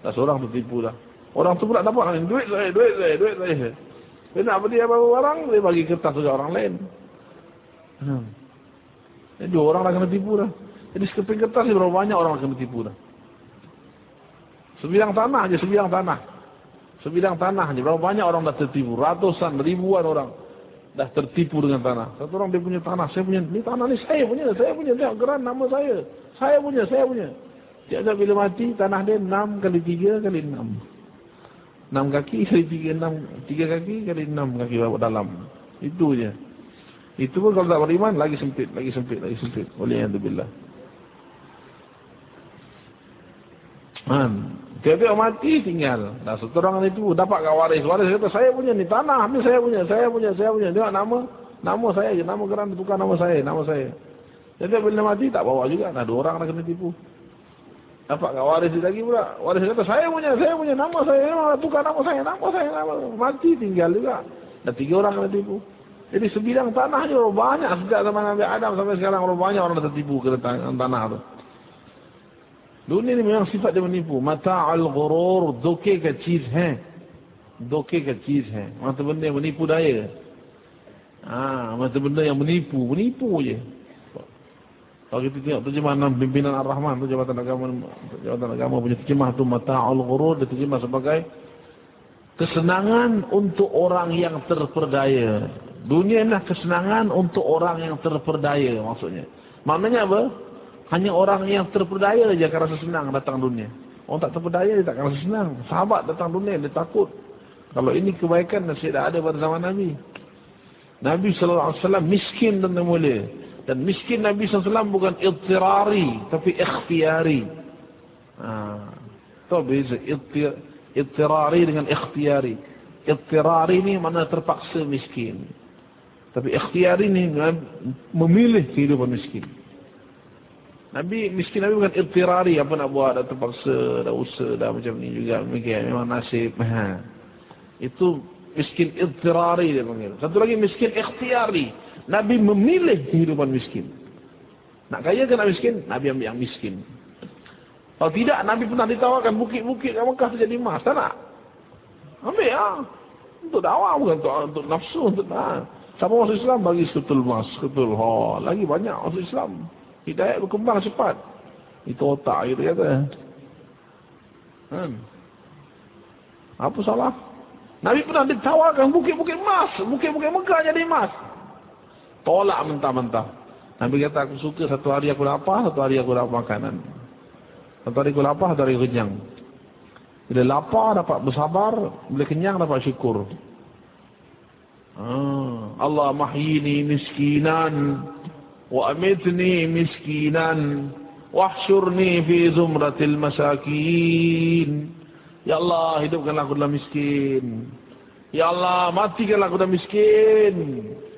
Tak seorang tu tipu lah. Orang tu pula dapat lah, duit saya, duit saya, duit saya. Dia nak beli apa-apa barang, dia bagi kertas tu kat orang lain. Hmm. Jadi orang kena tipu dah. Jadi sekeping kertas berapa banyak orang kena tipu dah. Sebidang tanah je, sebidang tanah. Sebidang tanah je, berapa banyak orang dah tertipu. Ratusan, ribuan orang dah tertipu dengan tanah. Satu orang dia punya tanah, saya punya, ni tanah ni saya punya, saya punya. Tengok geran nama saya. Saya punya, saya punya. Tiap-tiap bila mati, tanah dia enam kali tiga kali enam. Enam kaki kali tiga, enam, tiga kaki kali enam kaki dalam. Itu je. Itu pun kalau tak beriman lagi sempit, lagi sempit, lagi sempit. Oleh yang billah. Man, tiap-tiap mati tinggal. Dah satu orang itu dapat kat waris. Waris kata saya punya ni tanah, ni saya punya, saya punya, saya punya. Tengok nama, nama saya je, nama geran tukar nama saya, nama saya. Jadi bila mati tak bawa juga. Nah dua orang nak kena tipu. Dapat kat waris lagi pula. Waris kata saya punya, saya punya, nama saya, tukar nama saya, nama saya, nama. Mati tinggal juga. Dah tiga orang kena tipu. Jadi sebidang tanah je banyak sejak zaman Nabi Adam sampai sekarang orang banyak orang dah tertipu ke tanah tu. Dunia ni memang sifat dia menipu. Mata'al ghurur doke ka cheez hai. Doke ka cheez hai. Mata benda yang menipu daya. Ah, mata benda yang menipu, menipu je. Kalau kita tengok terjemahan pimpinan Ar-Rahman tu jabatan agama jabatan agama punya terjemah tu mata'al ghurur dia terjemah sebagai kesenangan untuk orang yang terperdaya. Dunia adalah kesenangan untuk orang yang terperdaya maksudnya. Maknanya apa? Hanya orang yang terperdaya saja akan rasa senang datang dunia. Orang tak terperdaya dia tak akan rasa senang. Sahabat datang dunia dia takut. Kalau ini kebaikan nasib dah ada pada zaman Nabi. Nabi SAW miskin dan mulia. Dan miskin Nabi SAW bukan iltirari tapi ikhtiari. Ha. Itu beza. Iltirari dengan ikhtiari. Iltirari ni mana terpaksa miskin. Tapi ikhtiar ini memilih kehidupan miskin. Nabi miskin Nabi bukan irtirari apa nak buat dah terpaksa dah usaha dah macam ni juga mungkin memang nasib. Ha. Itu miskin irtirari dia panggil. Satu lagi miskin ikhtiari. Nabi memilih kehidupan miskin. Nak kaya ke nak miskin? Nabi ambil yang miskin. Kalau tidak, Nabi pernah ditawarkan bukit-bukit yang Mekah terjadi emas. Tak nak? Ambil ya. Untuk dakwah bukan untuk, untuk nafsu. Untuk, ha. Siapa masuk Islam bagi seketul emas, seketul ha. Lagi banyak masuk Islam. Hidayat berkembang cepat. Itu otak kita kata. Hmm. Apa salah? Nabi pernah ditawarkan bukit-bukit emas. Bukit-bukit Mekah jadi emas. Tolak mentah-mentah. Nabi kata aku suka satu hari aku lapar, satu hari aku dapat makanan. Satu hari aku lapar, satu hari kenyang. Bila lapar dapat bersabar, bila kenyang dapat syukur. Ah, Allah mahyini miskinan wa amitni miskinan wahsyurni fi zumratil masakin Ya Allah hidupkanlah aku dalam miskin Ya Allah matikanlah aku dalam miskin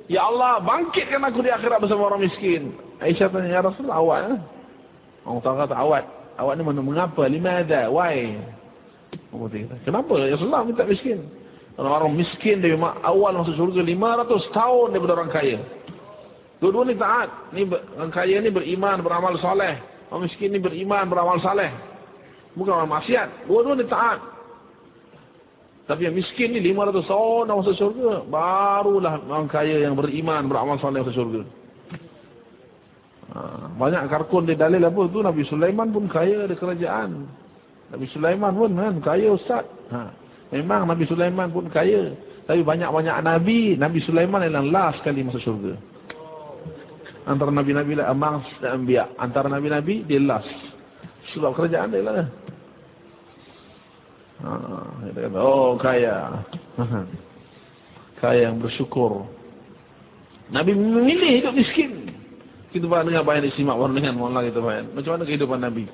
Ya Allah bangkitkan aku di akhirat bersama orang miskin Aisyah tanya ya Rasulullah awak ya? Orang tahu kata awak Awak ni mana mengapa? Lima ada? Why? Kenapa ya Rasulullah minta miskin? Orang-orang miskin dari awal masuk surga 500 tahun daripada orang kaya. Dua-dua ni taat. Ni orang kaya ni beriman, beramal soleh. Orang miskin ni beriman, beramal saleh. Bukan orang maksiat. Dua-dua ni taat. Tapi yang miskin ni 500 tahun nak masuk syurga. Barulah orang kaya yang beriman, beramal saleh masuk syurga. Ha, banyak karkun dia dalil apa tu Nabi Sulaiman pun kaya di kerajaan. Nabi Sulaiman pun kan kaya ustaz. Ha, memang Nabi Sulaiman pun kaya. Tapi banyak-banyak Nabi, Nabi Sulaiman yang last sekali masuk syurga. Antara Nabi-Nabi lah, amang dan ambiak. Antara Nabi-Nabi, dia last. Sebab kerajaan dia lah. Ha, kata, oh kaya. kaya yang bersyukur. Nabi memilih hidup miskin. Kita faham dengan apa yang disimak dengan Allah kita faham. Macam mana kehidupan Nabi?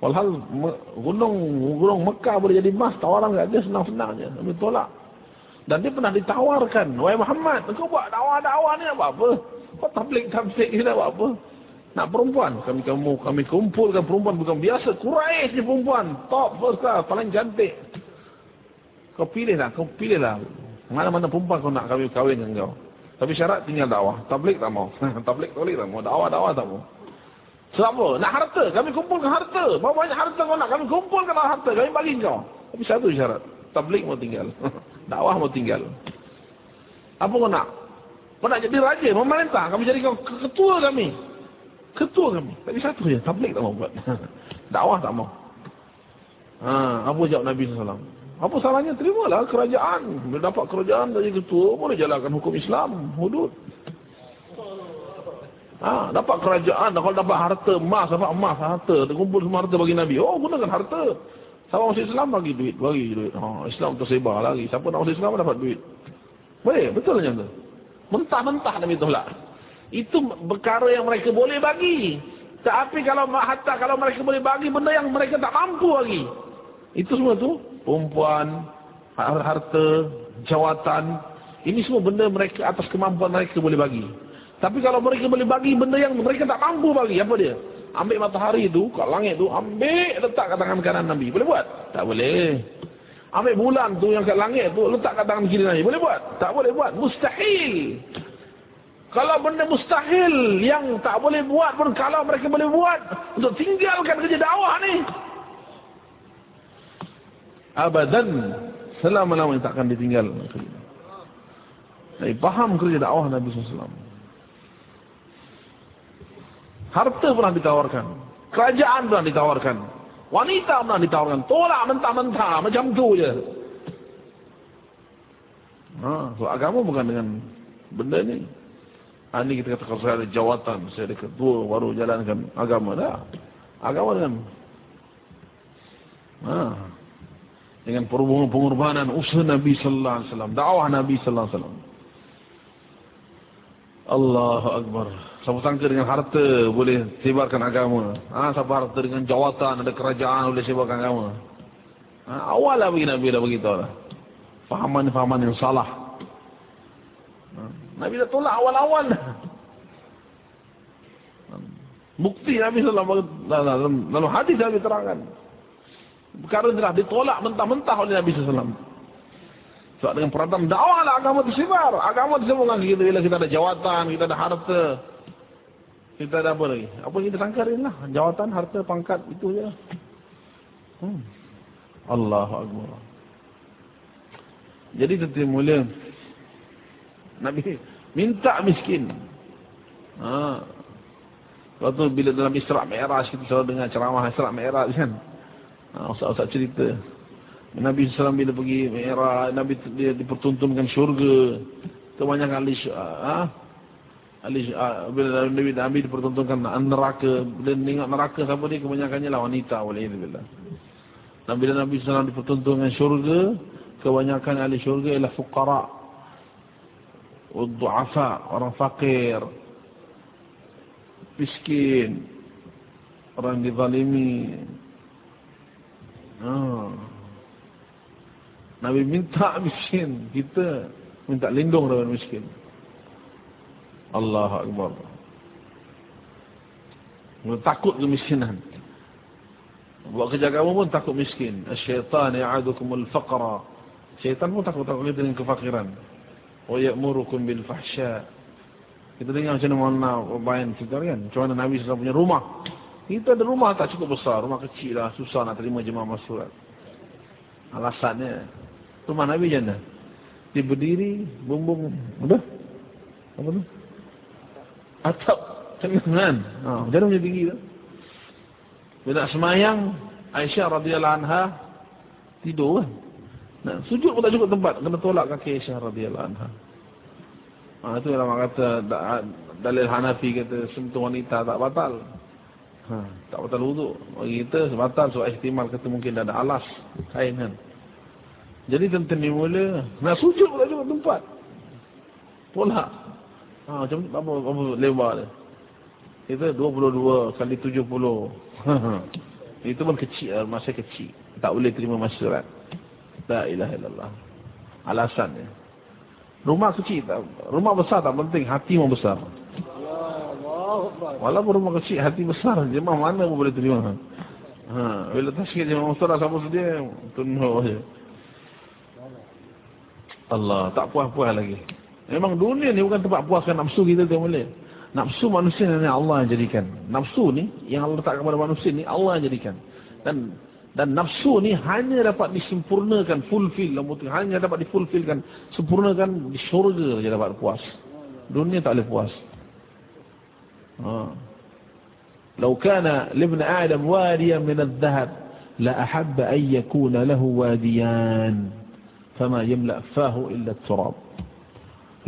Walhal gunung gunung Mekah boleh jadi emas, tawaran kat dia senang-senangnya. Nabi tolak. Dan dia pernah ditawarkan, "Wahai Muhammad, engkau buat dakwah-dakwah ni apa apa? Kau tablik-tablik ni buat apa? Nak perempuan, kami kamu kami kumpulkan perempuan bukan biasa, Quraisy ni perempuan, top first class, paling cantik. Kau pilihlah, kau pilihlah. Mana-mana perempuan kau nak kami kahwin dengan kau. Tapi syarat tinggal dakwah. Tablik tak mau. tablik tak mau. Dakwah-dakwah tak mau. Sebab apa? Nak harta. Kami kumpulkan harta. Berapa banyak harta kau nak? Kami kumpulkan harta. Kami bagi kau. Tapi satu syarat. Tablik mau tinggal. dakwah mau tinggal. Apa kau nak? Kau nak jadi raja, memerintah. Kami jadi kau ketua kami. Ketua kami. Tapi satu je, tablik tak mau buat. dakwah tak mau. Ha, apa jawab Nabi SAW? Apa salahnya? Terimalah kerajaan. Bila dapat kerajaan dari ketua, boleh jalankan hukum Islam. Hudud. Ha, dapat kerajaan, kalau dapat harta, emas, dapat emas, harta. Kumpul semua harta bagi Nabi. Oh, gunakan harta. Siapa masuk Islam bagi duit, bagi duit. Ha, Islam tersebar lagi. Siapa nak masuk Islam dapat duit. Boleh, betul macam tu. Mentah-mentah Nabi tolak. Itu perkara yang mereka boleh bagi. Tapi kalau hatta kalau mereka boleh bagi benda yang mereka tak mampu bagi. Itu semua tu perempuan, harta, jawatan. Ini semua benda mereka atas kemampuan mereka boleh bagi. Tapi kalau mereka boleh bagi benda yang mereka tak mampu bagi, apa dia? ambil matahari itu kat langit tu ambil letak kat tangan kanan Nabi. Boleh buat? Tak boleh. Ambil bulan tu yang kat langit tu letak kat tangan kiri Nabi. Boleh buat? Tak boleh buat. Mustahil. Kalau benda mustahil yang tak boleh buat pun kalau mereka boleh buat untuk tinggalkan kerja dakwah ni. Abadan. Selama-lamanya tak akan ditinggal. Jadi, faham kerja dakwah Nabi SAW Harta pernah ditawarkan. Kerajaan pernah ditawarkan. Wanita pernah ditawarkan. Tolak mentah-mentah. Macam tu je. Ha, so agama bukan dengan benda ni. Ha, ini kita kata saya ada jawatan. Saya ada ketua baru jalankan agama. Dah. Agama dengan ha, dengan pengorbanan usaha Nabi Sallallahu Alaihi Wasallam. Dakwah Nabi Sallallahu Alaihi Wasallam. Allahu Akbar. Siapa sangka dengan harta boleh sebarkan agama. Ha, siapa harta dengan jawatan, ada kerajaan boleh sebarkan agama. Ha, awal lah bagi Nabi dah beritahu lah. Fahaman-fahaman yang salah. Ha, Nabi dah tolak awal-awal dah. Bukti Nabi SAW dalam, dalam hadis Nabi terangkan. Perkara telah ditolak mentah-mentah oleh Nabi SAW. Sebab dengan peranan dakwah lah agama tersebar. Agama tersebar kita bila kita ada jawatan, kita ada harta. Kita ada apa lagi? Apa kita sangka ini lah. Jawatan, harta, pangkat, itu je. Hmm. Allahu Akbar. Jadi tentu mulia. Nabi minta miskin. Ha. Waktu bila dalam Isra' Mi'raj kita selalu dengar ceramah Isra' Mi'raj kan. Ha, usah-usah cerita. Nabi SAW bila pergi Mi'raj, Nabi dia dipertuntunkan syurga. Kebanyakan ahli ha? Ali uh, bila Nabi Nabi dipertontonkan neraka dan tengok neraka siapa dia kebanyakannya lah wanita waliyadzubillah. Dan bila Nabi SAW dipertontonkan syurga kebanyakan ahli syurga ialah fuqara du'afa orang fakir miskin orang dizalimi oh. Nabi minta miskin kita minta lindung dengan miskin Allah Akbar. Takut kemiskinan. Buat kerja kamu pun takut miskin. Syaitan ya'adukumul faqra. Syaitan pun takut takut dengan kefakiran. Wa ya'murukum bil fahsya. Kita dengar macam mana mana bayan kita kan. Macam mana Nabi SAW punya rumah. Kita ada rumah tak cukup besar, rumah kecil lah, susah nak terima jemaah masuk. Alasannya, rumah Nabi jana. Dia berdiri, bumbung, apa? Apa tu? Atap cengengan. Ha, jadi macam tinggi tu. Bila semayang, Aisyah radhiyallahu anha tidur kan. Nah, sujud pun tak cukup tempat, kena tolak kaki Aisyah radhiyallahu anha. Ha, itu yang kata dalil Hanafi kata sentuh wanita tak batal. Ha, tak batal wuduk. Bagi kita sebatal so ihtimal kata mungkin ada alas kain kan. Jadi tentang ni mula nak sujud pun tak cukup tempat. Tolak. Ha, macam apa, apa lebar dia. Kita 22 kali 70. Itu pun kecil, masa kecil. Tak boleh terima masyarakat. La ilaha illallah. Alasannya. Rumah kecil tak, rumah besar tak penting, hati mau besar. Walaupun rumah kecil, hati besar, jemaah mana pun boleh terima. Ha, bila tak sikit jemaah besar, siapa sedia, tunuh je. Allah, tak puas-puas lagi. Memang dunia ni bukan tempat puaskan nafsu kita tu boleh. Nafsu manusia ni Allah yang jadikan. Nafsu ni, yang Allah letak kepada manusia ni, Allah yang jadikan. Dan dan nafsu ni hanya dapat disempurnakan fulfill hanya dapat difulfillkan sempurnakan di syurga saja dapat puas dunia tak boleh puas ha لو كان لابن آدم واديا من الذهب لأحب أن يكون له واديان فما يملأ فاه إلا التراب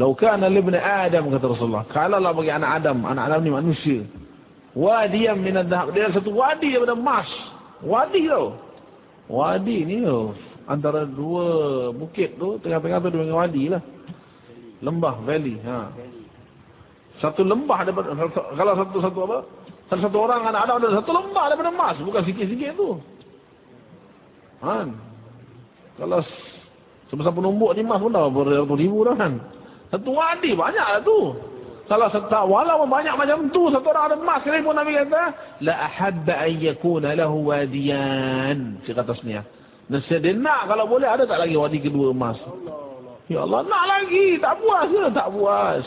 Lau kana libni Adam kata Rasulullah. Kalau Allah bagi anak Adam, anak Adam ni manusia. Wadiyam minad dahab. Dia satu wadi daripada emas. Wadi tau. Wadi ni tau. Antara dua bukit tu, tengah-tengah tu dengan wadi lah. Lembah, valley. Ha. Satu lembah daripada, kalau satu-satu apa? Satu, satu orang anak Adam ada satu lembah daripada emas. Bukan sikit-sikit tu. Ha. Kalau sebesar penumbuk ni emas pun dah beratus ribu dah kan. Satu wadi banyak lah tu. Kalau tak walaupun banyak macam tu satu orang ada emas sekali pun Nabi kata la ahabba an yakuna lahu wadiyan. Cakap tasniah. Nasi dia nak kalau boleh ada tak lagi wadi kedua emas. Ya Allah nak lagi tak puas ke tak puas.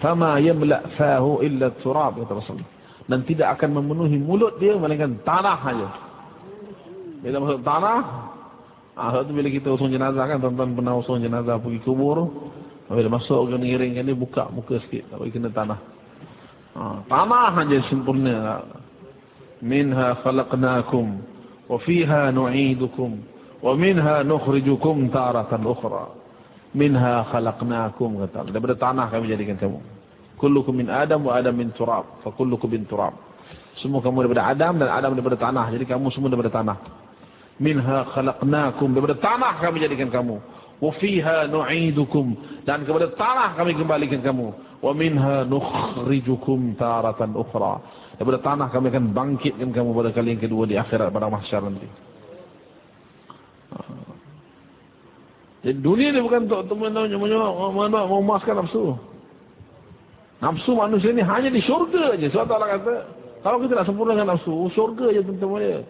Fama yamla fahu illa turab kata Rasul. Dan tidak akan memenuhi mulut dia melainkan tanah saja. Bila masuk tanah Ah, itu bila kita usung jenazah kan, tuan-tuan pernah usung jenazah pergi kubur, bila masuk ke ngiring ni buka muka sikit. Tak kena tanah. Ha, tanah saja sempurna. Minha khalaqnakum. Wa fiha nu'idukum. Wa minha nukhrijukum taratan ukhra. Minha khalaqnakum. Kata. Daripada tanah kami jadikan kamu. Kullukum min Adam wa Adam min turab. Fa kullukum bin turab. Semua kamu daripada Adam dan Adam daripada tanah. Jadi kamu semua daripada tanah. Minha khalaqnakum. Daripada tanah kami jadikan kamu wa fiha nu'idukum dan kepada tanah kami kembalikan kamu. wa minha nukhrijukum taratan ukhra daripada tanah kami akan bangkitkan kamu pada kali yang kedua di akhirat pada mahsyar nanti. Jadi dunia ni bukan untuk memuaskan nafsu. Nafsu manusia ni hanya di syurga je sebab Allah kata kalau kita nak sempurnakan nafsu syurga je teman-teman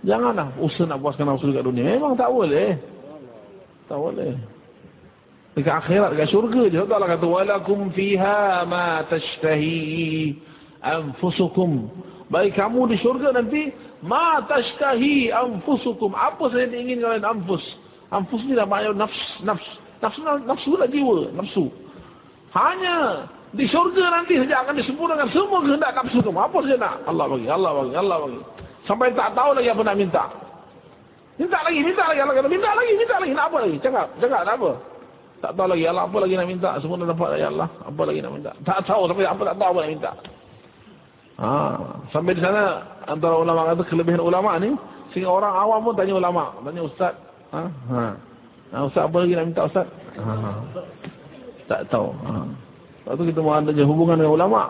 janganlah usaha nak puaskan nafsu dekat dunia. Memang tak boleh tak boleh. Dekat akhirat, dekat syurga je. Allah kata, Walakum fiha ma tashtahi anfusukum. Baik kamu di syurga nanti, ma tashtahi anfusukum. Apa saja yang ingin kalian anfus. Anfus ni dah maknanya nafs, nafs. Nafsu, nafsu lah jiwa, nafsu. Hanya di syurga nanti saja akan disempurnakan semua kehendak nafsu kamu. Apa saja nak? Allah bagi, Allah bagi, Allah bagi. Sampai tak tahu lagi apa nak minta. Minta lagi, minta lagi. Allah kata, minta lagi, minta lagi. Nak apa lagi? Cakap, cakap, nak apa? Tak tahu lagi. Allah, apa lagi nak minta? Semua dah dapat ya Allah. Apa lagi nak minta? Tak tahu, sampai apa tak tahu apa nak minta. Ha, sampai di sana, antara ulama kata, kelebihan ulama ni, sehingga orang awam pun tanya ulama. Tanya ustaz. Ha? Ha. ha ustaz, apa lagi nak minta ustaz? Ha. Tak tahu. Ha. Lepas tu kita mahu ada hubungan dengan ulama.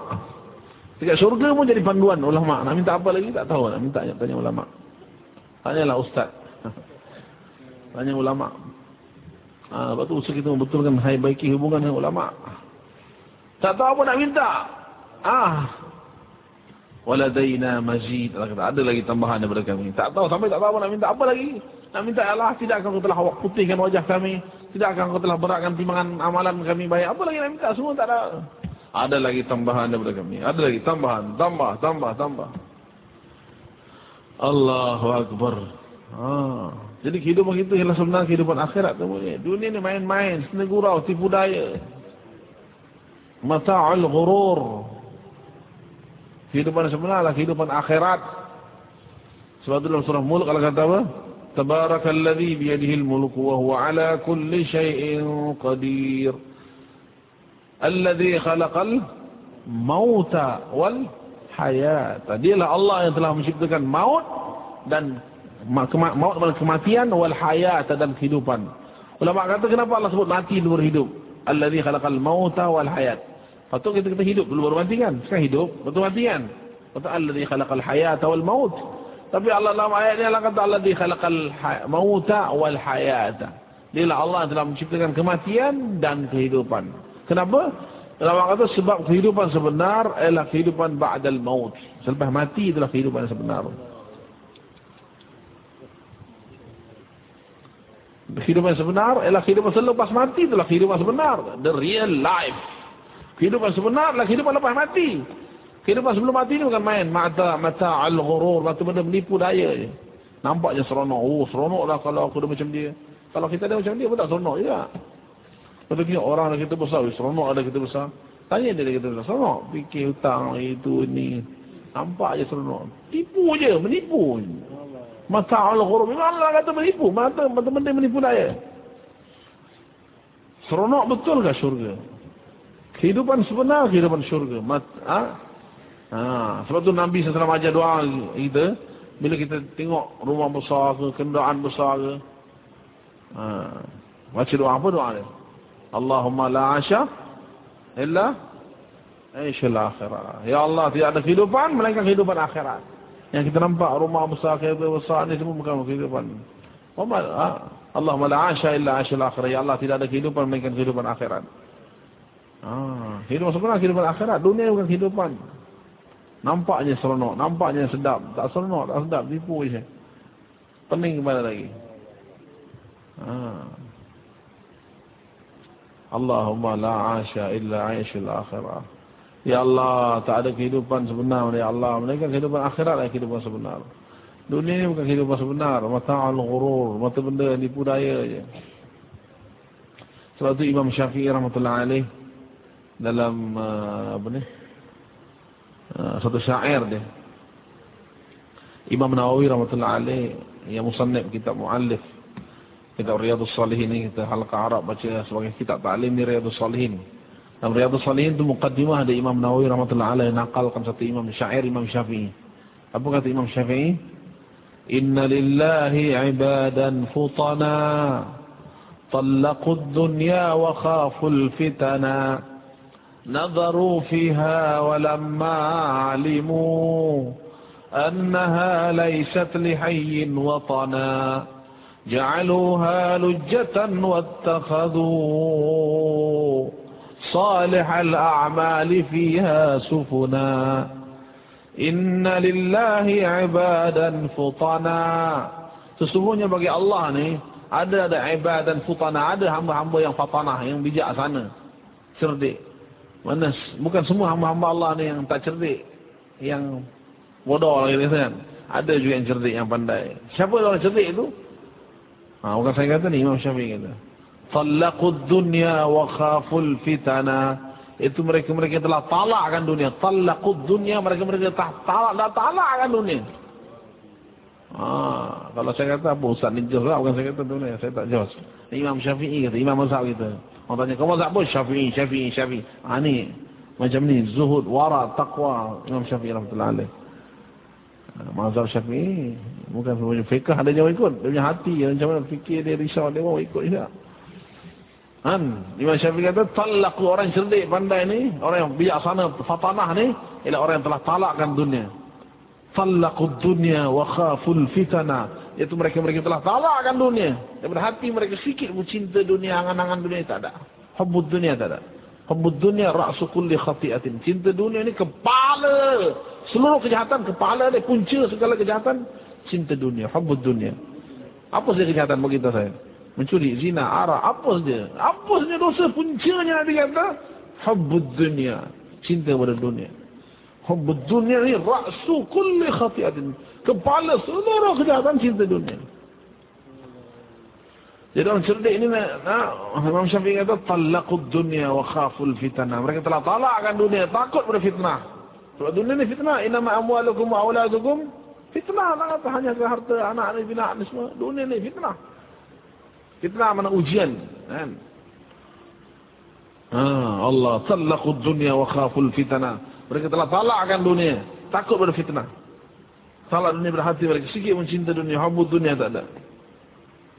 Dekat syurga pun jadi panduan ulama. Nak minta apa lagi? Tak tahu. Nak minta tanya ulama. Tanyalah ustaz. Tanya ulama. Ha, lepas tu usaha kita membetulkan hai baiki hubungan dengan ulama. Tak tahu apa nak minta. Ah. Waladaina mazid. Allah kata, ada lagi tambahan daripada kami. Tak tahu sampai tak tahu apa nak minta. Apa lagi? Nak minta ya Allah, tidak akan kau telah putihkan wajah kami. Tidak akan kau telah beratkan timbangan amalan kami baik. Apa lagi nak minta? Semua tak ada. Ada lagi tambahan daripada kami. Ada lagi tambahan. Tambah, tambah, tambah. Allahu Akbar. Ha. Jadi kehidupan kita ialah sebenarnya kehidupan akhirat. Temunya. Dunia ni main-main. Senegurau, tipu daya. Mata'ul ghurur. Kehidupan sebenarnya adalah kehidupan akhirat. Sebab dalam surah muluk Allah kata apa? Tabarakalladzi biyadihil mulku wa huwa ala kulli syai'in qadir. Alladzi khalaqal mauta wal hayat. Dialah Allah yang telah menciptakan maut dan maut dan kematian wal hayat dan kehidupan. Ulama kata kenapa Allah sebut mati dulu hidup? Alladzi khalaqal mauta wal hayat. Patut kita kita hidup dulu baru mati kan? Sekarang hidup, betul mati kan? Betul alladzi khalaqal hayata wal maut. Tapi Allah dalam ayat ini Allah kata alladzi khalaqal mauta wal hayata. Dialah Allah telah menciptakan kematian dan kehidupan. Kenapa? Ulama kata sebab kehidupan sebenar ialah kehidupan ba'dal maut. Selepas mati itulah kehidupan sebenar. Kehidupan sebenar ialah kehidupan selepas mati itulah kehidupan sebenar. The real life. Kehidupan sebenar adalah kehidupan lepas mati. Kehidupan sebelum mati ni bukan main. Mata, mata al-ghurur. Mata benda menipu daya je. Nampaknya seronok. Oh, seronok lah kalau aku dah macam dia. Kalau kita ada macam dia pun tak seronok juga. Lepas tu orang ada kita besar. Seronok ada kita besar. Tanya dia kita besar. Seronok. Fikir hutang itu ni. Nampak je seronok. Tipu je. Menipu. Mata al-ghurur. Memang Allah kata menipu. Mata benda menipu daya. Seronok betul ke syurga? Kehidupan sebenar kehidupan syurga. Mat, ha? Ha. Sebab tu Nabi SAW ajar doa kita. Bila kita tengok rumah besar ke, kendaan besar ke. Ha. Baca doa apa doa dia? Allahumma la asya illa aisyul akhirat. Ya Allah, tidak ada kehidupan melainkan kehidupan akhirat. Yang kita nampak rumah besar, kereta besar ni semua bukan kehidupan. Ha. Allahumma la asya illa aisyul akhirat. Ya Allah, tidak ada kehidupan melainkan kehidupan akhirat. Ah, hidup sebenar kehidupan akhirat. Dunia bukan kehidupan. Nampaknya seronok, nampaknya sedap. Tak seronok, tak sedap, tipu je. Pening kemana lagi. Ah. Allahumma la asya illa aishul akhirah. Ya Allah, tak ada kehidupan sebenar. Ya Allah, mereka kehidupan akhirat lah kehidupan sebenar. Dunia ini bukan kehidupan sebenar. Mata'al ghurur, mata benda nipu daya je. Sebab itu Imam Syafi'i rahmatullah alaih dalam uh, apa ni uh, satu syair dia Imam Nawawi rahmatullah alaih yang musannif kitab muallif kitab Riyadhus Salihin ini kita halqa Arab baca sebagai kitab ta'lim ni Riyadhus Salihin dalam Riyadhus Salihin itu mukaddimah ada Imam Nawawi rahmatullah alaih nakalkan satu imam syair Imam Syafi'i apa kata Imam Syafi'i Inna lillahi ibadan futana طلقوا الدنيا وخافوا الفتنا نظروا فيها ولما علموا أنها ليست لحي وطنا جعلوها لجة واتخذوا صالح الأعمال فيها سفنا إن لله عبادا فطنا Sesungguhnya bagi Allah ni ada ada ibadan futana, ada hamba-hamba yang fatanah, yang bijak sana, cerdik. Mana bukan semua hamba-hamba Allah ni yang tak cerdik, yang bodoh lagi kan. Ada juga yang cerdik, yang pandai. Siapa orang cerdik itu? Ha, bukan saya kata ni Imam Syafi'i kata. Dunya wa khaful fitana. Itu mereka-mereka telah talakkan dunia. Talaqud dunya mereka-mereka telah talak dah talakkan dunia. Ha, kalau saya kata apa Ustaz ni jos lah bukan saya kata dunia, saya tak jos. Imam Syafi'i kata, Imam Mazhab kita. Orang tanya, kau mazhab apa? Syafi'i, Syafi'i, Syafi'i. Ha, ni, macam ni, zuhud, wara, taqwa, Imam Syafi'i rahmatullah alaih. Ha, mazhab Syafi'i, bukan fiqah, ada yang ikut. Dia punya hati, macam mana fikir dia, risau dia, mau ikut juga. Han, Imam Syafi'i kata, talaku orang cerdik, pandai ni, orang yang bijaksana, fatanah ni, ialah orang yang telah talakkan dunia. Talaku dunia wa khaful fitana. Iaitu mereka-mereka telah talakkan dunia. Daripada hati mereka sikit pun cinta dunia, angan-angan dunia tak ada. Hubbud dunia tak ada. Hubbud dunia ra'su kulli khati'atin. Cinta dunia ni kepala. Seluruh kejahatan, kepala dia punca segala kejahatan. Cinta dunia, hubbud dunia. Apa saja kejahatan bagi kita saya? Mencuri, zina, arah, apa saja. Apa saja dosa puncanya nanti kata? Hubbud dunia. Cinta pada dunia. Hubbud dunia ni ra'su kulli khati'atin. Kepala seluruh kejahatan cinta dunia. Jadi orang cerdik ini nak, nak Imam Syafi'i kata talaqud dunia wa khaful fitnah. Mereka telah talakkan dunia, takut pada fitnah. Sebab dunia ni fitnah, inama amwalukum wa auladukum fitnah. Tak kata hanya harta anak ni bina ni semua. Dunia ni fitnah. Fitnah mana ujian, kan? Ha, Allah talaqud dunia wa khaful fitnah. Mereka telah talakkan dunia, takut pada fitnah. Talak dunia berhati mereka sikit mencinta dunia, habud dunia tak ada.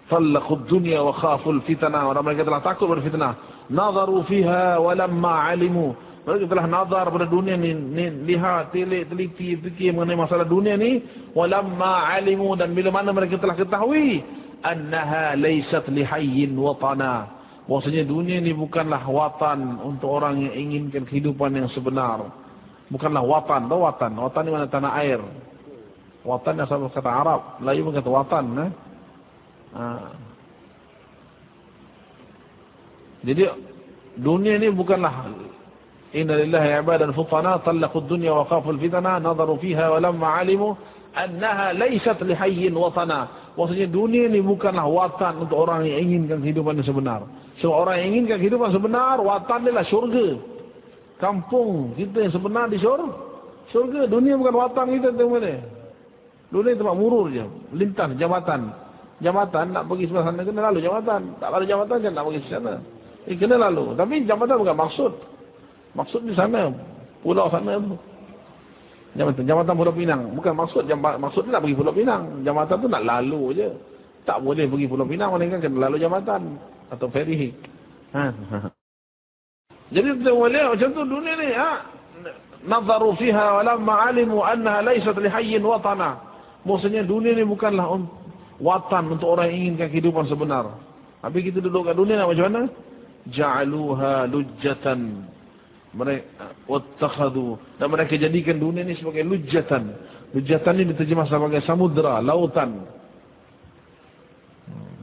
Talaqud dunya wa khaful fitnah. Orang mereka telah takut pada fitnah. Nazaru fiha walamma alimu. Mereka telah nazar pada dunia ni, ni lihat, telik, teliti, fikir mengenai masalah dunia ni. Walamma alimu dan bila mana mereka telah ketahui. Annaha laysat lihayyin watana. Maksudnya dunia ni bukanlah watan untuk orang yang inginkan kehidupan yang sebenar. Bukanlah watan. Tahu watan? Watan ni mana tanah air. Watan yang sama kata Arab. Melayu pun kata watan. Eh? Ha. Jadi dunia ni bukanlah inna lillahi ibadan futana talaqu dunya wa khaful fitana nadaru fiha wa lamma alimu annaha laysat lihayyin watana. Maksudnya dunia ni bukanlah watan untuk orang yang inginkan kehidupan yang sebenar. So orang yang inginkan kehidupan sebenar, watan dia lah syurga. Kampung kita yang sebenar di syurga. Syurga, dunia bukan watan kita tengok mana. Dunia tempat murur je, lintas jabatan jambatan nak pergi sebelah sana kena lalu jambatan. Tak lalu jambatan jangan nak pergi sana. Eh, kena lalu. Tapi jambatan bukan maksud. Maksud di sana. Pulau sana tu. Jambatan, jambatan Pulau Pinang. Bukan maksud jambatan, maksud nak pergi Pulau Pinang. Jambatan tu nak lalu je. Tak boleh pergi Pulau Pinang. Melainkan kena lalu jambatan. Atau ferry. Ha. Jadi kita boleh macam tu dunia ni. Ha? Nazaru fiha walamma alimu annaha laysat lihayyin watana. Maksudnya dunia ni bukanlah untuk watan untuk orang yang inginkan kehidupan sebenar. Habis kita duduk kat dunia macam mana? Ja'aluha lujjatan. Mereka dan mereka jadikan dunia ini sebagai lujjatan. Lujjatan ini diterjemah sebagai samudra, lautan.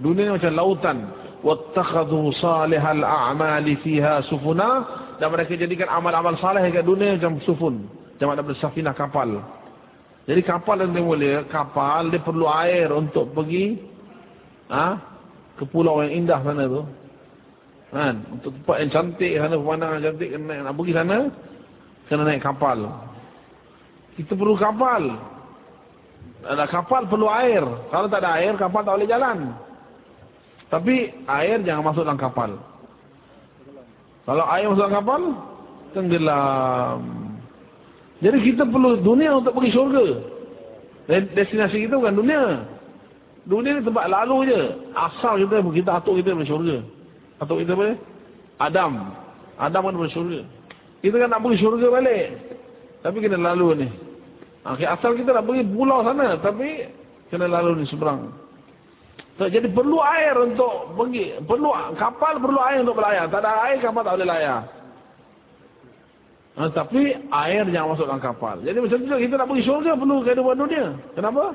Dunia ini macam lautan. Wattakhadhu salihal a'mali fiha sufuna dan mereka jadikan amal-amal saleh kat dunia macam sufun. Macam ada bersafinah kapal. Jadi kapal yang mulia, kapal dia perlu air untuk pergi ha, ke pulau yang indah sana tu. Kan? Untuk tempat yang cantik, sana pemandangan cantik, kena nak pergi sana, kena naik kapal. Kita perlu kapal. Ada kapal perlu air. Kalau tak ada air, kapal tak boleh jalan. Tapi air jangan masuk dalam kapal. Kalau air masuk dalam kapal, tenggelam. Jadi kita perlu dunia untuk pergi syurga. Destinasi kita bukan dunia. Dunia ni tempat lalu je. Asal kita, kita atuk kita pergi syurga. Atuk kita apa? Adam. Adam kan pergi syurga. Kita kan nak pergi syurga balik. Tapi kena lalu ni. Okay, asal kita nak pergi pulau sana. Tapi kena lalu ni seberang. Jadi perlu air untuk pergi. Perlu kapal perlu air untuk berlayar. Tak ada air kapal tak boleh layar. Ha, tapi air jangan masuk dalam kapal. Jadi macam tu kita nak pergi syurga perlu kehidupan dunia. Kenapa?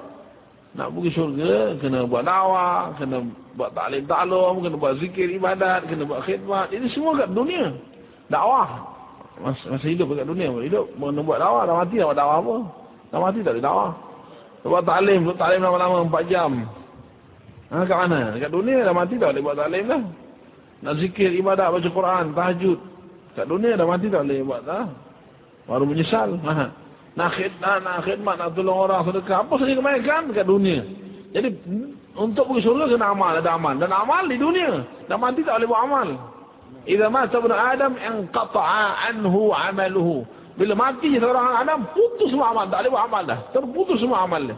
Nak pergi syurga, kena buat dakwah, kena buat taklim taklum, kena buat zikir ibadat, kena buat khidmat. Ini semua kat dunia. Dakwah. Mas, masa hidup kat dunia. Hidup, kena buat dakwah. Dah mati nak buat dakwah apa? Dah mati tak ada dakwah. Buat taklim, buat taklim lama-lama 4 jam. Ha, kat mana? Kat dunia dah mati tak boleh buat taklim dah. Nak zikir, ibadat, baca Quran, tahajud. Kat dunia dah mati tak boleh buat dah. Baru menyesal. Ha. Nak khidmat, nak khidmat, nak tolong orang sedekah. Apa saja kebaikan kat dunia. Jadi untuk pergi surga kena amal, ada amal. Dan amal di dunia. Dah mati tak boleh buat amal. Idza mata ibn Adam inqata'a anhu 'amaluhu. Bila mati seorang Adam putus semua amal, tak boleh buat amal dah. Terputus semua amal dia.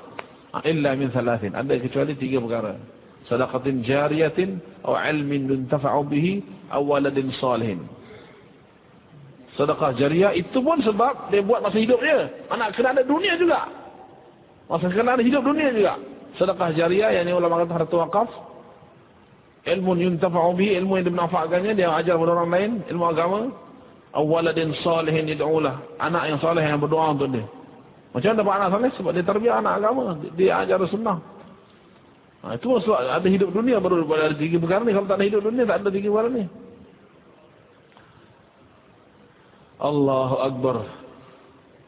Ha, illa min thalathin. Ada kecuali tiga perkara. Sadaqatin jariyatin atau ilmin yuntafa'u bihi aw waladin salihin. Sedekah jariah itu pun sebab dia buat masa hidup dia. Anak kena ada dunia juga. Masa kena ada hidup dunia juga. Sedekah jariah yang ini ulama kata harta wakaf. Ilmu yuntafa'u bihi, ilmu yang dimanfaatkannya, dia ajar kepada orang lain, ilmu agama. Awaladin salihin yad'ulah. Anak yang salih yang berdoa untuk dia. Macam mana dapat anak salih? Sebab dia terbiak anak agama. Dia ajar sunnah. Ha, itu sebab ada hidup dunia baru ada tiga perkara ni. Kalau tak ada hidup dunia, tak ada tiga perkara ni. Allahu Akbar.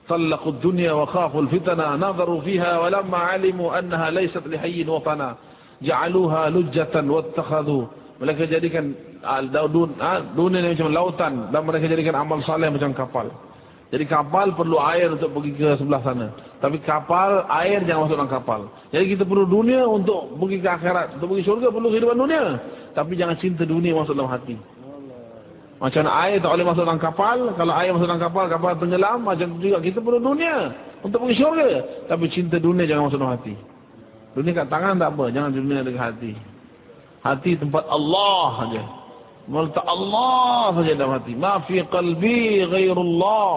طلقوا الدنيا وخافوا الفتنة نظروا فيها ولما علموا أنها ليست لحي وطنا جعلوها لجة واتخذوا mereka jadikan dunia ini macam lautan dan mereka jadikan amal saleh macam kapal jadi kapal perlu air untuk pergi ke sebelah sana tapi kapal air jangan masuk dalam kapal jadi kita perlu dunia untuk pergi ke akhirat untuk pergi syurga perlu kehidupan dunia tapi jangan cinta dunia masuk dalam hati macam mana air tak boleh masuk dalam kapal. Kalau air masuk dalam kapal, kapal tenggelam. Macam juga kita perlu dunia. Untuk pergi syurga. Tapi cinta dunia jangan masuk dalam hati. Dunia kat tangan tak apa. Jangan dunia dekat hati. Hati tempat Allah saja. Meletak Allah saja dalam hati. Ma fi qalbi ghairullah.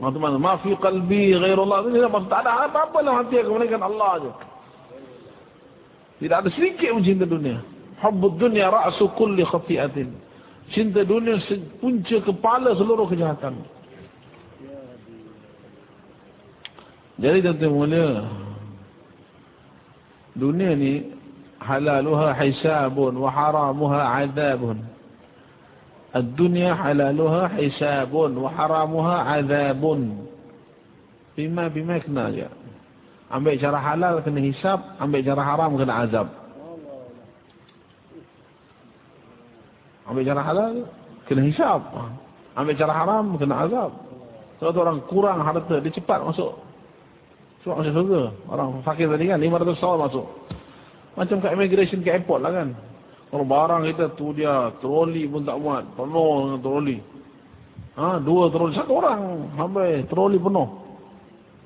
Teman-teman, ma fi qalbi ghairullah. Ini tak ada apa-apa dalam hati aku. Melainkan Allah saja. Tidak ada sedikit pun cinta dunia. Hubbud dunia ra'su kulli khafi'atin. Cinta dunia punca kepala seluruh kejahatan. Jadi tuan mulia, dunia ni halaluha hisabun wa haramuha azabun. Ad-dunya halaluha hisabun wa haramuha azabun. Bima bima kena je. Ambil cara halal kena hisab, ambil cara haram kena azab. Ambil cara halal, kena hisap. Ambil cara haram, kena azab. Sebab orang kurang harta, dia cepat masuk. Cepat masuk surga. Orang fakir tadi kan, 500 tahun masuk. Macam kat immigration ke airport lah kan. Kalau barang kita tu dia, troli pun tak muat. Penuh dengan troli. Ha, dua troli, satu orang. Sampai troli penuh.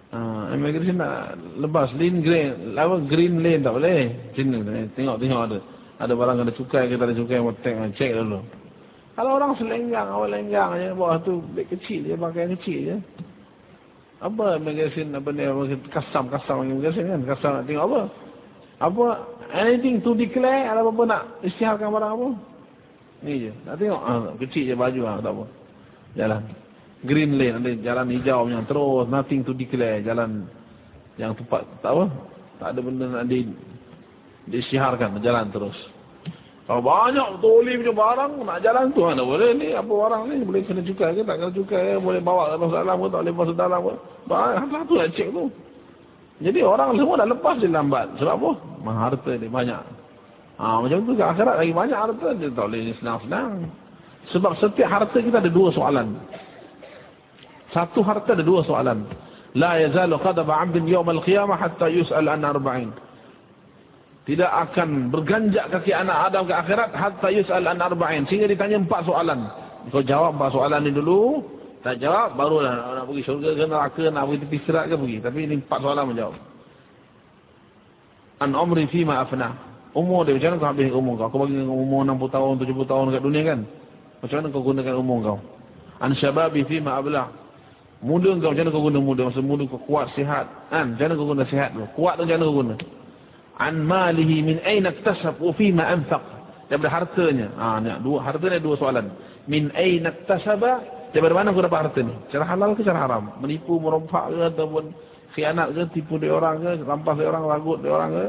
Ha, immigration nak lepas lane green, apa green lane tak boleh. Sini, tengok-tengok ada ada barang ada cukai kita ada cukai tengok cek dulu. Kalau orang selenggang awal lenggang aja bawah tu beg kecil dia pakai yang kecil je. Apa magazine apa ni kasam kasam yang magazine kan? Kasam nak tengok apa? Apa anything to declare ada apa nak isytiharkan barang apa? Ni je nak tengok. Ha, kecil je baju ha, tak apa. Jalan. Green lane ada jalan hijau yang terus nothing to declare jalan yang tepat. Tak apa. Tak ada benda nak di disiharkan jalan terus. Kalau banyak toli punya barang nak jalan tu mana boleh ni apa barang ni boleh kena cukai ke tak kena cukai ke boleh bawa ke masuk dalam ke tak boleh masuk dalam ke. Banyak tu nak cek tu. Jadi orang semua dah lepas dia lambat. Sebab apa? Harta dia banyak. Ha, macam tu ke akhirat lagi banyak harta dia tak boleh senang-senang. Sebab setiap harta kita ada dua soalan. Satu harta ada dua soalan. La yazalu qadaba 'abdin yawm al-qiyamah hatta yus'al an arba'in tidak akan berganjak kaki anak Adam ke akhirat hatta yus'al an arba'in. Sehingga ditanya empat soalan. Kau jawab empat soalan ni dulu. Tak jawab barulah nak pergi syurga ke neraka nak pergi tepi sirat ke pergi. Tapi ini empat soalan menjawab an umri fi ma afna. Umur dia macam mana kau habis umur kau? Aku bagi umur 60 tahun 70 tahun dekat dunia kan? Macam mana kau gunakan umur kau? An syababi fi ma abla. Muda kau macam mana kau guna muda? Masa muda kau kuat sihat. Kan? Macam mana kau guna sihat tu? Kuat tu macam mana kau guna an malihi min aina iktasab wa fima anfaq. Daripada hartanya. Ha ni dua hartanya dua soalan. Min aina iktasaba daripada mana kau dapat harta ni? Cara halal ke cara haram? Menipu merompak ke ataupun khianat ke tipu dia orang ke rampas dia orang ragut dia orang ke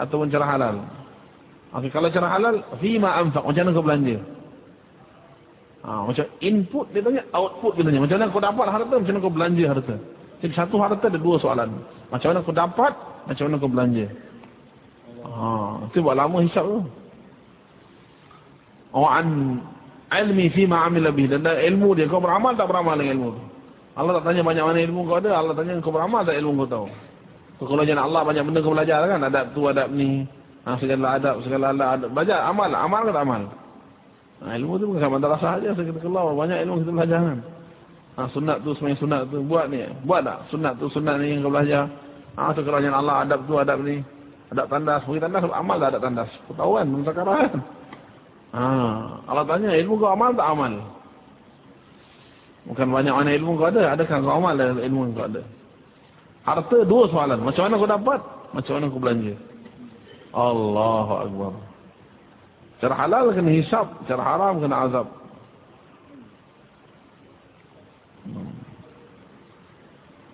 ataupun cara halal? Okey kalau cara halal fima anfaq. Macam mana kau belanja? Ha macam input dia tanya output dia tanya. Macam mana kau dapat harta? Macam mana kau belanja harta? Jadi satu harta ada dua soalan. Macam mana kau dapat macam mana kau belanja Ha, itu buat lama hisap tu. Oh an ilmi fi ma amil lebih dan ilmu dia kau beramal tak beramal dengan ilmu tu. Allah tak tanya banyak mana ilmu kau ada, Allah tanya kau beramal tak ilmu kau tahu. So, kalau jangan Allah banyak benda kau belajar kan, adab tu adab ni. Ha, segala adab, segala Allah adab. Belajar amal, amal ke tak amal? Ha, ilmu tu bukan sama madrasah saja, kita keluar banyak ilmu kita belajar kan. Ha, sunat tu semuanya sunat tu buat ni. Buat tak? Sunat tu sunat ni yang kau belajar. Ha, so, kalau jangan Allah adab tu adab ni. Ada tandas, mungkin tandas amal tak ada tandas. Ketahuan, mentakaran. Ha, Allah tanya, ilmu kau amal tak amal? Bukan banyak mana ilmu kau ada, adakah kau amal ilmu kau ada? Harta dua soalan, macam mana kau dapat? Macam mana kau belanja? Allahu Akbar. Cara halal kena hisap, cara haram kena azab. Hmm.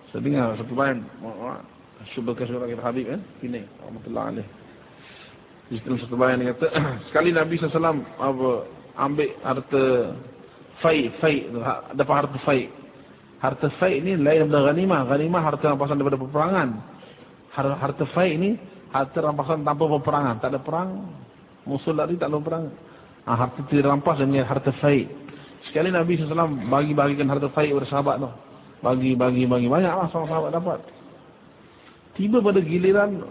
Saya dengar satu bayan, syubhaka syurah kita Habib eh ini rahmatullah alaih dalam satu bayan dia kata sekali Nabi SAW apa, ambil harta Fai, fai. Ha, dapat harta fai. Harta fai ini lain daripada ghanimah. Ghanimah harta rampasan daripada peperangan. Harta fai ini harta rampasan tanpa peperangan. Tak ada perang. Musuh lari tak ada perang. Ha, harta tidak rampas dengan harta fai. Sekali Nabi SAW bagi-bagikan harta fai kepada sahabat tu. Bagi-bagi-bagi. Banyaklah sahabat-sahabat dapat. Tiba pada giliran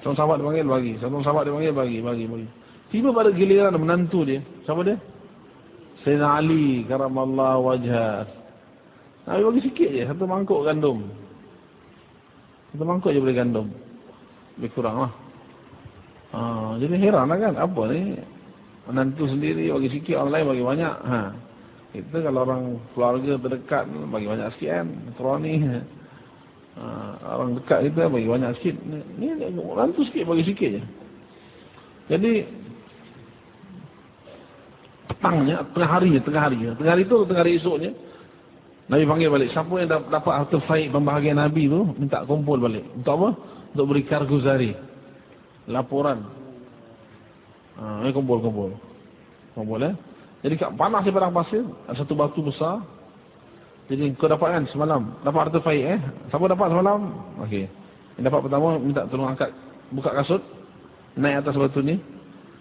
Seorang sahabat dia panggil bagi. Seorang sahabat dia panggil bagi, bagi, bagi. Tiba pada giliran menantu dia. Siapa dia? Sayyidina Ali karamallah wajah. Nabi bagi sikit je. Satu mangkuk gandum. Satu mangkuk je boleh gandum. Lebih kurang lah. Ha, jadi heran lah kan. Apa ni? Menantu sendiri bagi sikit. Orang lain bagi banyak. Ha. Kita kalau orang keluarga terdekat bagi banyak sikit kan. Kroni. Ha, orang dekat kita bagi banyak sikit. Ni menantu sikit bagi sikit je. Jadi petangnya, tengah harinya, tengah harinya. Tengah hari itu, tengah hari esoknya. Nabi panggil balik. Siapa yang dapat harta faid pembahagian Nabi tu, minta kumpul balik. Untuk apa? Untuk beri karguzari. Laporan. Ha, kumpul, kumpul. Kumpul eh. Jadi panas di padang pasir, ada satu batu besar. Jadi kau dapat kan semalam, dapat harta faid eh. Siapa dapat semalam? Okey. Yang dapat pertama, minta tolong angkat, buka kasut. Naik atas batu ni.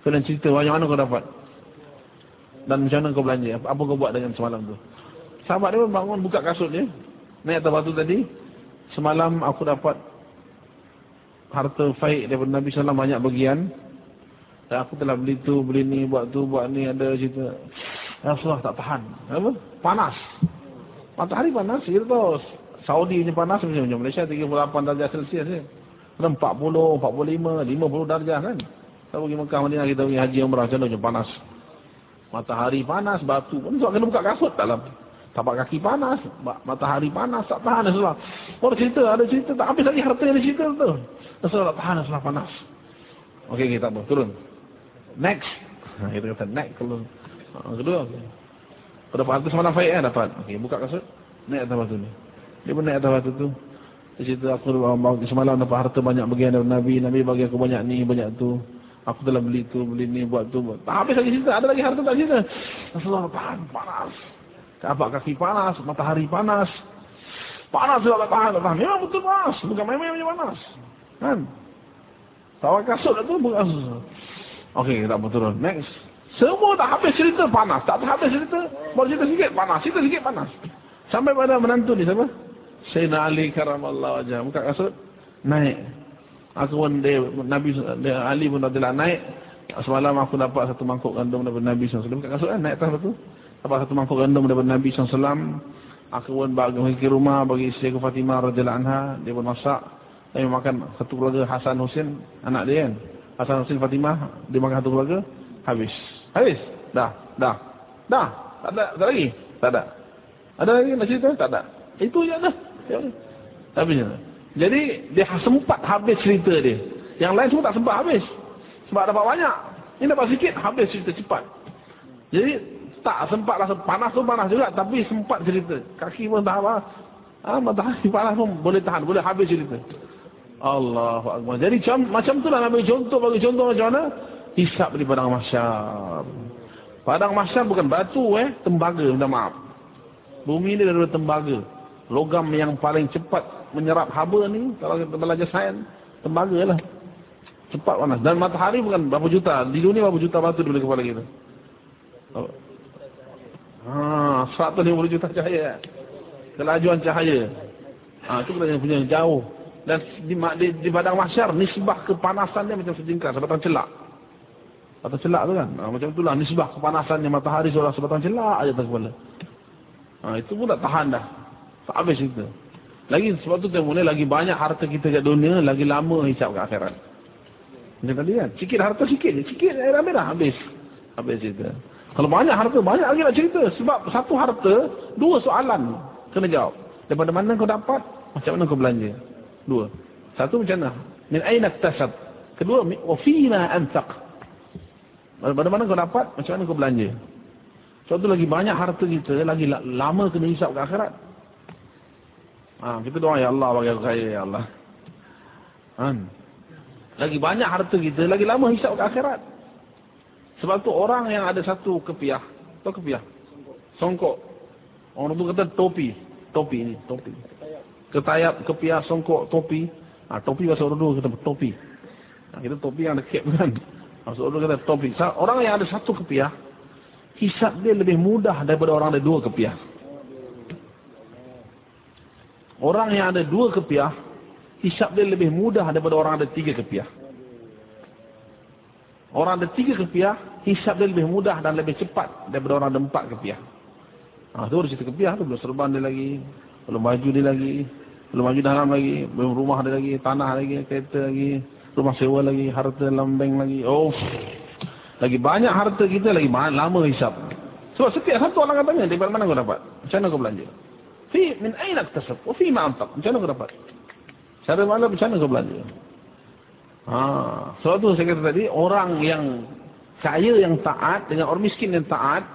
Kau dan cerita, banyak mana kau dapat? Dan macam mana kau belanja? Apa, kau buat dengan semalam tu? Sahabat dia bangun buka kasut dia. Naik atas batu tadi. Semalam aku dapat harta faik daripada Nabi SAW banyak bagian. Dan aku telah beli tu, beli ni, buat tu, buat ni, ada cerita. Ya Rasulullah tak tahan. Apa? Panas. Matahari panas. Kita tahu Saudi ni panas macam Malaysia 38 darjah Celsius ni. 40, 45, 50 darjah kan. Kita pergi Mekah Madinah kita pergi haji umrah macam mana panas. Matahari panas, batu pun sebab kena buka kasut dalam. Tapak kaki panas, matahari panas, tak tahan Rasulullah. Orang cerita, ada cerita, tak habis lagi harta ada cerita tu. Rasulullah tak tahan Rasulullah panas. Okey, kita apa? Turun. Next. Kita kata next. Ha, kedua. Okay. Dapat harta semalam faid eh, dapat. Okey, buka kasut. Naik atas batu ni. Dia pun naik atas batu tu. Dia cerita aku semalam dapat harta banyak bagian dari Nabi. Nabi bagi aku banyak ni, banyak tu. Aku telah beli tu, beli ni, buat tu. Buat. Tak habis lagi cerita. Ada lagi harta tak cerita. Rasulullah tahan, panas. Kapak kaki panas, matahari panas. Panas juga tak tahan, tak tahan. Memang betul panas. Bukan main-main macam panas. Kan? Tawar kasut tu, bukan kasut. Okey, tak betul. Next. Semua tak habis cerita panas. Tak habis cerita, baru cerita sikit panas. Cerita sikit panas. Sampai pada menantu ni siapa? Sayyidina Ali karamallahu wajah. Buka kasut. Naik. Aku pun dia, Nabi dia, Ali pun dah naik. Semalam aku dapat satu mangkuk gandum daripada Nabi SAW. Bukan kasut kan? Naik atas tu. Dapat satu mangkuk gandum daripada Nabi SAW. Aku pun bagi ke rumah bagi isteri aku Fatimah radhiyallahu anha. Dia pun masak. Dia makan satu keluarga Hasan Husin. Anak dia kan. Hasan Husin Fatimah. Dia makan satu keluarga. Habis. Habis. Dah. Dah. Dah. Tak ada. Tak lagi? Tak ada. Ada lagi nak cerita? Tak ada. Itu je dah. Habis. Jadi dia sempat habis cerita dia. Yang lain semua tak sempat habis. Sebab dapat banyak. Ini dapat sikit habis cerita cepat. Jadi tak sempat rasa panas tu panas juga tapi sempat cerita. Kaki pun tak apa. Ah ha, matahari panas pun boleh tahan, boleh habis cerita. Allahu akbar. Jadi macam macam tu lah bagi contoh bagi contoh macam mana? Hisap di padang mahsyar. Padang mahsyar bukan batu eh, tembaga minta maaf. Bumi ni adalah tembaga. Logam yang paling cepat menyerap haba ni kalau kita belajar sains tembaga lah cepat panas dan matahari bukan berapa juta di dunia berapa juta batu di kepala kita oh. ha, 150 juta cahaya kelajuan cahaya ha, itu kita punya jauh dan di, di, di padang masyar nisbah kepanasan dia macam sejengkal sebatang celak sebatang celak tu kan ha, macam itulah nisbah kepanasannya matahari seorang sebatang celak aja atas kepala ha, itu pun tak tahan dah tak habis itu lagi sebab tu mulai lagi banyak harta kita kat dunia, lagi lama hisap kat akhirat. Macam tadi kan? Sikit harta sikit je. Sikit air ambil dah habis. Habis cerita. Kalau banyak harta, banyak lagi nak cerita. Sebab satu harta, dua soalan kena jawab. Daripada mana kau dapat, macam mana kau belanja. Dua. Satu macam mana? Min aina tasab. Kedua, wa fina Daripada mana kau dapat, macam mana kau belanja. Sebab tu lagi banyak harta kita, lagi lama kena hisap ke akhirat. Ha, kita doa ya Allah bagi aku kaya ya Allah. Ha. Lagi banyak harta kita, lagi lama hisap ke akhirat. Sebab tu orang yang ada satu kepiah, tahu kepiah? Songkok. Orang tu kata topi. Topi ni, topi. Ketayap, kepiah, songkok, topi. Ha, topi bahasa Urdu kata topi. Ha, kita topi yang ada kan. Urdu kata topi. Orang yang ada satu kepiah, hisap dia lebih mudah daripada orang ada dua kepiah. Orang yang ada dua kepiah, hisap dia lebih mudah daripada orang ada tiga kepiah. Orang ada tiga kepiah, hisap dia lebih mudah dan lebih cepat daripada orang ada empat kepiah. Ha, tu ada cerita kepiah tu, belum serban dia lagi, belum baju dia lagi, belum baju dalam lagi, belum rumah dia lagi, tanah lagi, kereta lagi, rumah sewa lagi, harta dalam bank lagi. Oh, lagi banyak harta kita, lagi lama hisap. Sebab setiap satu orang katanya, dari mana kau dapat? Macam mana kau belanja? Fi min aina iktasab wa fi ma anfaq. Macam mana kau dapat? Cara mana macam mana kau belanja? Ha, sebab tu saya kata tadi orang yang kaya yang taat dengan orang miskin yang taat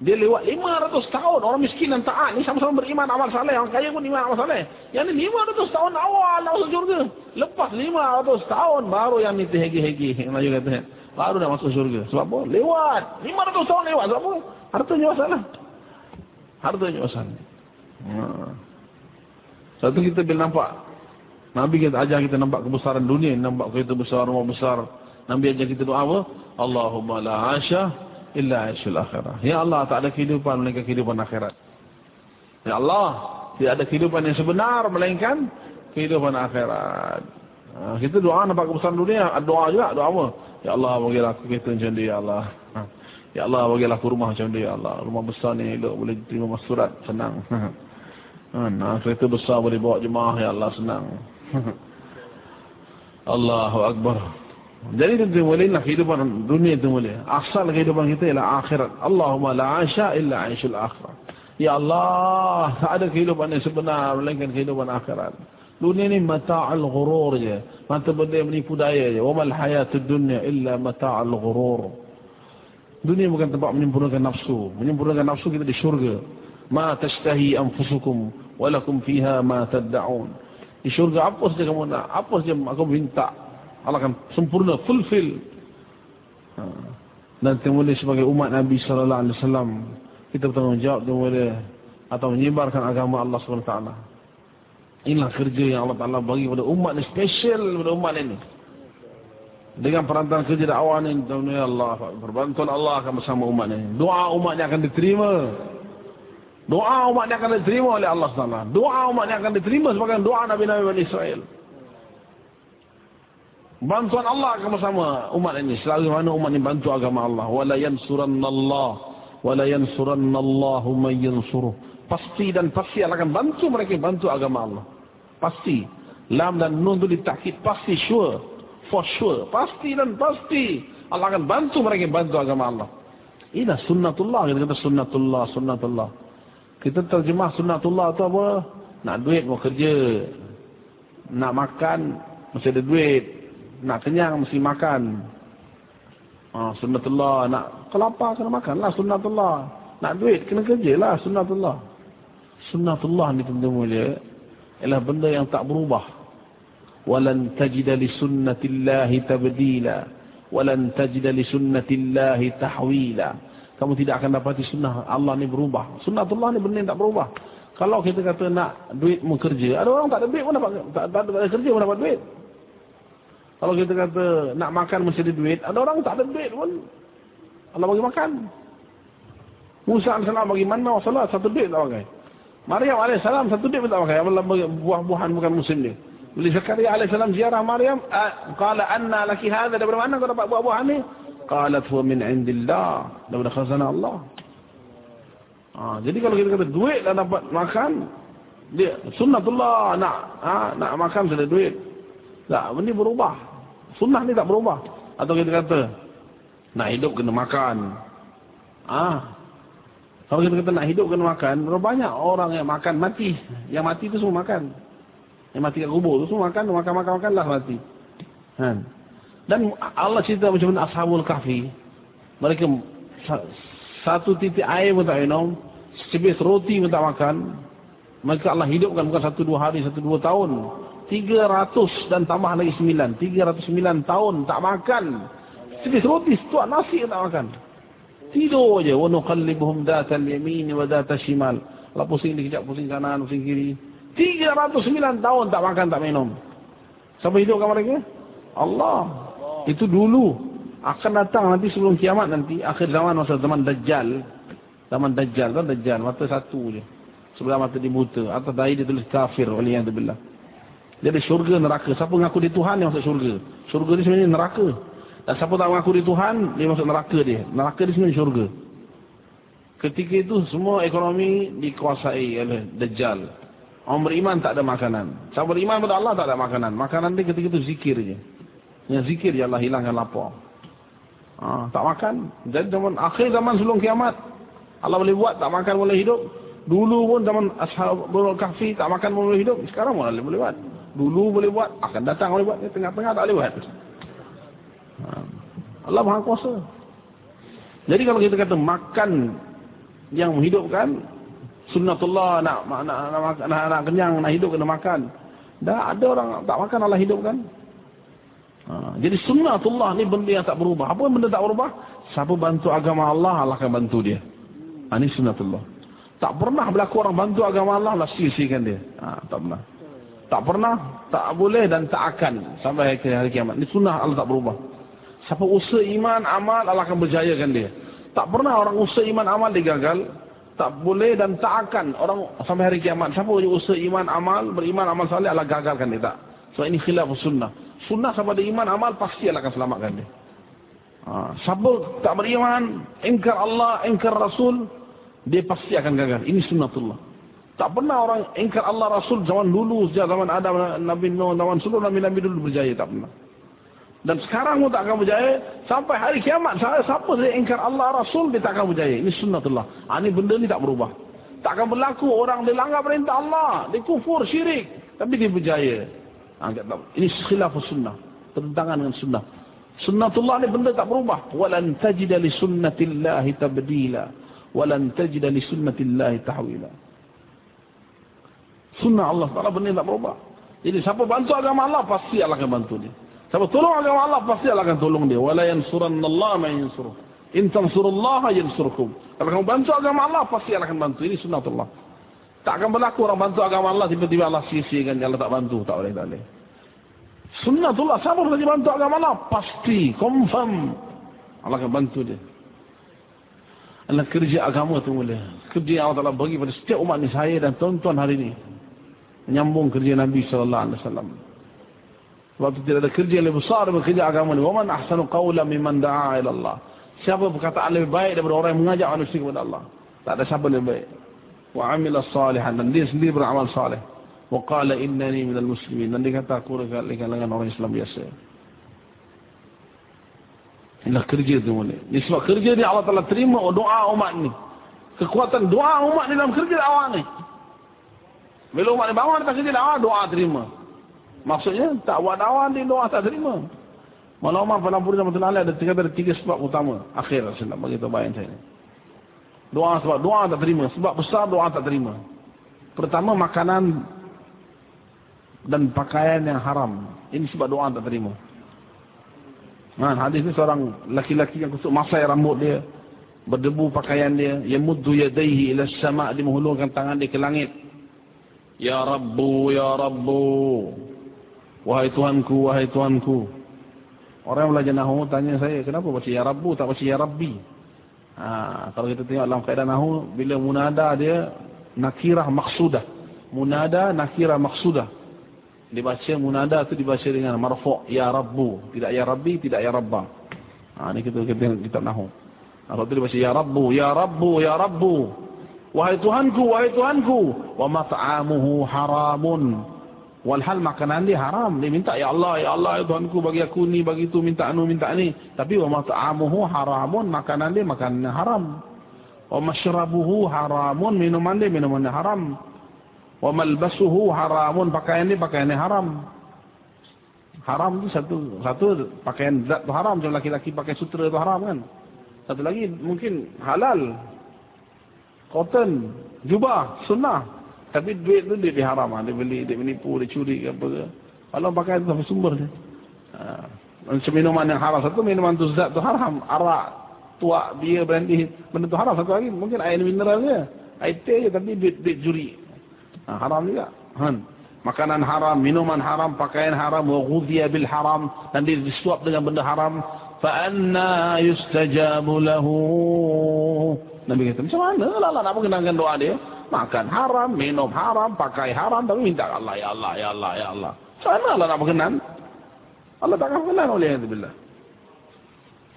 dia lewat 500 tahun orang miskin dan taat ni sama-sama beriman amal saleh orang kaya pun iman amal saleh yang ni 500 tahun awal nak masuk syurga lepas 500 tahun baru yang ni terhegi-hegi yang Melayu kata baru nak masuk syurga sebab apa? lewat 500 tahun lewat sebab apa? hartanya masalah hartanya masalah Ha. Satu kita bila nampak Nabi kita ajar kita nampak kebesaran dunia, nampak kereta besar, rumah besar. Nabi ajar kita doa apa? Allahumma la asya illa asyul akhirah. Ya Allah, tak ada kehidupan melainkan kehidupan akhirat. Ya Allah, tidak ada kehidupan yang sebenar melainkan kehidupan akhirat. Ha, kita doa nampak kebesaran dunia, doa juga, doa apa? Ya Allah, bagilah aku kereta macam dia, Ya Allah. Ha. Ya Allah, bagilah aku rumah macam dia, Ya Allah. Rumah besar ni, elok, boleh terima surat, senang. Nah, kereta besar boleh bawa jemaah ya Allah senang. Allahu Akbar. Jadi boleh nak kehidupan dunia itu boleh. Asal kehidupan kita ialah akhirat. Allahumma la asya illa aishul akhirat. Ya Allah, tak ada kehidupan yang sebenar melainkan kehidupan akhirat. Dunia ini mata'al ghurur je. Mata benda yang menipu daya je. Wa mal hayatud dunya illa mata'al ghurur. Dunia bukan tempat menyempurnakan nafsu. Menyempurnakan nafsu kita di syurga. Ma tashtahi anfusukum walakum fiha ma tad'un di syurga apa saja kamu nak apa saja aku minta Allah akan sempurna fulfill ha. dan temulah sebagai umat Nabi sallallahu alaihi wasallam kita bertanggungjawab temulah atau menyebarkan agama Allah Subhanahu taala inilah kerja yang Allah Taala bagi kepada umat ini special kepada umat ini dengan perantaran kerja dakwah ini Allah berbantuan Allah akan bersama umat ini doa umatnya akan diterima Doa umat dia akan diterima oleh Allah SWT. Doa umat dia akan diterima sebagai doa Nabi-Nabi Bani Israel. Bantuan Allah akan bersama umat ini. Selagi mana umat ini bantu agama Allah. Wala yansuranna Allah. Wala yansuranna Allahu man yansuruh. Pasti dan pasti Allah akan bantu mereka bantu agama Allah. Pasti. Lam dan nun itu ditakid. Pasti sure. For sure. Pasti dan pasti. Allah akan bantu mereka bantu agama Allah. Inilah sunnatullah. Kita kata sunnatullah. Sunnatullah. Kita terjemah sunnatullah tu apa? Nak duit mau kerja. Nak makan mesti ada duit. Nak kenyang mesti makan. Ah, sunnatullah nak kelapa kena makan lah sunnatullah. Nak duit kena kerja lah sunnatullah. Sunnatullah ni tentu mulia ialah benda yang tak berubah. Walan tajida li sunnatillahi tabdila. Walan tajida li sunnatillahi tahwila kamu tidak akan dapati sunnah Allah ni berubah. Sunnatullah ni benda yang tak berubah. Kalau kita kata nak duit mengerja, ada orang tak ada duit pun dapat tak, tak, tak ada kerja pun dapat duit. Kalau kita kata nak makan mesti ada duit, ada orang tak ada duit pun Allah bagi makan. Musa AS bagi mana salat satu duit tak pakai. Maryam AS satu duit pun tak pakai. Allah bagi buah-buahan bukan musim dia. Bila Zakaria AS ziarah Maryam, qala anna laki hadha daripada mana kau dapat buah-buahan ni? qalat huwa min indillah daripada khazanah Allah ha, jadi kalau kita kata duit dah dapat makan dia sunnatullah nak ha, nak makan sudah duit tak ini berubah sunnah ni tak berubah atau kita kata nak hidup kena makan ah kalau kita kata nak hidup kena makan banyak orang yang makan mati yang mati tu semua makan yang mati kat kubur tu semua makan makan makan makan lah mati kan dan Allah cerita macam mana Ashabul Kahfi. Mereka satu titik air pun tak minum. Secebis roti pun tak makan. Mereka Allah hidupkan bukan satu dua hari, satu dua tahun. Tiga ratus dan tambah lagi sembilan. Tiga ratus sembilan tahun tak makan. Secebis roti, setuak nasi tak makan. Tidur je. Wa nuqallibuhum datal yamin wa datal shimal. Lah pusing di kejap, pusing kanan, pusing kiri. 309 tahun tak makan, tak minum. Siapa hidup kat mereka? Allah. Itu dulu. Akan datang nanti sebelum kiamat nanti. Akhir zaman masa zaman Dajjal. Zaman Dajjal. Kan Dajjal. Mata satu je. Sebelah mata dia buta. Atas dahi dia tulis kafir. Waliyahdubillah. Dia ada syurga neraka. Siapa mengaku dia Tuhan dia masuk syurga. Syurga dia sebenarnya neraka. Dan siapa tak mengaku dia Tuhan, dia masuk neraka dia. Neraka dia sebenarnya syurga. Ketika itu semua ekonomi dikuasai oleh Dajjal. Orang beriman tak ada makanan. Siapa beriman pada Allah tak ada makanan. Makanan dia ketika itu zikir je. Yang zikir je Allah hilangkan lapar. Ha, tak makan. Jadi zaman akhir zaman sebelum kiamat. Allah boleh buat tak makan boleh hidup. Dulu pun zaman Ashabul Kahfi tak makan boleh hidup. Sekarang pun boleh buat. Dulu boleh buat. Akan datang boleh buat. Tengah-tengah tak boleh buat. Ha. Allah Maha Kuasa. Jadi kalau kita kata makan yang menghidupkan sunnatullah nak nak nak, nak, nak, nak kenyang nak hidup kena makan dah ada orang tak makan Allah hidupkan ha, jadi sunnatullah ni benda yang tak berubah apa benda tak berubah siapa bantu agama Allah Allah akan bantu dia ha, ini sunnatullah tak pernah berlaku orang bantu agama Allah Allah sia-siakan dia ha, tak pernah tak pernah tak boleh dan tak akan sampai ke hari kiamat ini sunnah Allah tak berubah siapa usaha iman amal Allah akan berjayakan dia tak pernah orang usaha iman amal digagal. Tak boleh dan tak akan orang sampai hari kiamat. Siapa usaha iman amal, beriman amal salih, Allah gagalkan dia tak. So ini khilaf sunnah. Sunnah sama ada iman amal, pasti Allah akan selamatkan dia. Ha, siapa tak beriman, ingkar Allah, ingkar Rasul, dia pasti akan gagal. Ini sunnatullah. Tak pernah orang ingkar Allah Rasul zaman dulu, zaman Adam, Nabi Nuh, zaman seluruh Nabi-Nabi dulu berjaya. Tak pernah. Dan sekarang pun tak akan berjaya. Sampai hari kiamat. Siapa saya ingkar Allah Rasul, dia tak akan berjaya. Ini sunnatullah. Ha, ini benda ni tak berubah. Tak akan berlaku orang dia langgar perintah Allah. Dia kufur, syirik. Tapi dia berjaya. Ha, ini khilaf sunnah. Tentangan dengan sunnah. Sunnatullah ni benda tak berubah. Walan tajida li sunnatillahi tabdila. Walan tajida li sunnatillahi tahwila. Sunnah Allah Ta'ala benda tak berubah. Jadi siapa bantu agama Allah, pasti Allah akan bantu dia. Siapa tolong agama Allah pasti Allah akan tolong dia. Wala yansurannallaha ma yansuruh. In tansurullaha yansurkum. Kalau kamu bantu agama Allah pasti Allah akan bantu. Ini sunnatullah. Tak akan berlaku orang bantu agama Allah tiba-tiba Allah sia-siakan Allah tak bantu, tak boleh tak boleh. Sunnatullah siapa saja bantu agama Allah pasti confirm Allah akan bantu dia. Allah kerja agama tu mula. Kerja yang Allah Taala bagi pada setiap umat ni saya dan tuan-tuan hari ini. Menyambung kerja Nabi sallallahu alaihi wasallam. Sebab tidak ada kerja yang lebih besar daripada kerja agama ini. Waman ahsanu qawla mimman da'a ila Allah. Siapa perkataan lebih baik daripada orang yang mengajak manusia kepada Allah. Tak ada siapa lebih baik. Wa amila salihan. Dan dia sendiri beramal salih. Wa qala innani minal muslimin. Dan dia kata aku dekat dengan orang Islam biasa. Inilah kerja itu mulai. Ini sebab kerja ni Allah telah terima doa umat ni. Kekuatan doa umat ni dalam kerja awal ni. Bila umat ni bangun atas kerja awal, doa terima. Maksudnya tak buat dakwah di doa tak terima. Malah Umar Panampuri sama Tuhan ada tiga, ada tiga sebab utama. Akhir saya nak bagi bayan saya. Doa sebab doa tak terima. Sebab besar doa tak terima. Pertama makanan dan pakaian yang haram. Ini sebab doa tak terima. Nah, hadis ni seorang laki-laki yang kusuk masai rambut dia. Berdebu pakaian dia. Yamuddu yadaihi ila sama' dia menghulurkan tangan dia ke langit. Ya Rabbu, Ya Rabbu. Wahai Tuhanku, wahai Tuhanku. Orang yang belajar Nahu tanya saya, kenapa baca Ya Rabbu, tak baca Ya Rabbi? Ha, kalau kita tengok dalam kaedah Nahu, bila munada dia nakirah maksudah. Munada nakirah maksudah. Dibaca munada itu dibaca dengan marfu' Ya Rabbu. Tidak Ya Rabbi, tidak Ya Rabba. Ha, ini kita kita kita Nahu. Kalau itu dibaca Ya Rabbu, Ya Rabbu, Ya Rabbu. Wahai Tuhanku, wahai Tuhanku. Wa mat'amuhu haramun. Walhal makanan dia haram. Dia minta, Ya Allah, Ya Allah, ya Tuhanku bagi aku ni, bagi itu, minta anu, minta ni. Tapi, wa mata'amuhu haramun, makanan dia makanan haram. Wa masyrabuhu haramun, minuman dia minuman haram. Wa malbasuhu haramun, pakaian dia pakaian dia haram. Haram tu satu, satu pakaian zat tu haram. Macam laki-laki pakai sutra tu haram kan. Satu lagi mungkin halal. Cotton, jubah, sunnah. Tapi duit tu dia diharam. Dia beli, dia menipu, dia curi ke apa ke. Kalau pakai itu sampai sumber dia. Ha. Macam minuman yang haram. Satu minuman tu zat tu haram. Arak. tuak, bia, brandy. Benda tu haram satu hari. Mungkin air mineral je. Air teh je tapi duit, duit juri. Ha, haram juga. Han. Makanan haram, minuman haram, pakaian haram, wa bil haram. Dan disuap dengan benda haram. Fa'anna yustajabu lahu. Nabi kata, macam mana lah, lah nak mengenangkan doa dia? Makan haram, minum haram, pakai haram. Tapi minta Allah, ya Allah, ya Allah, ya Allah. Macam mana lah nak berkenan? Allah tak akan berkenan oleh Allah.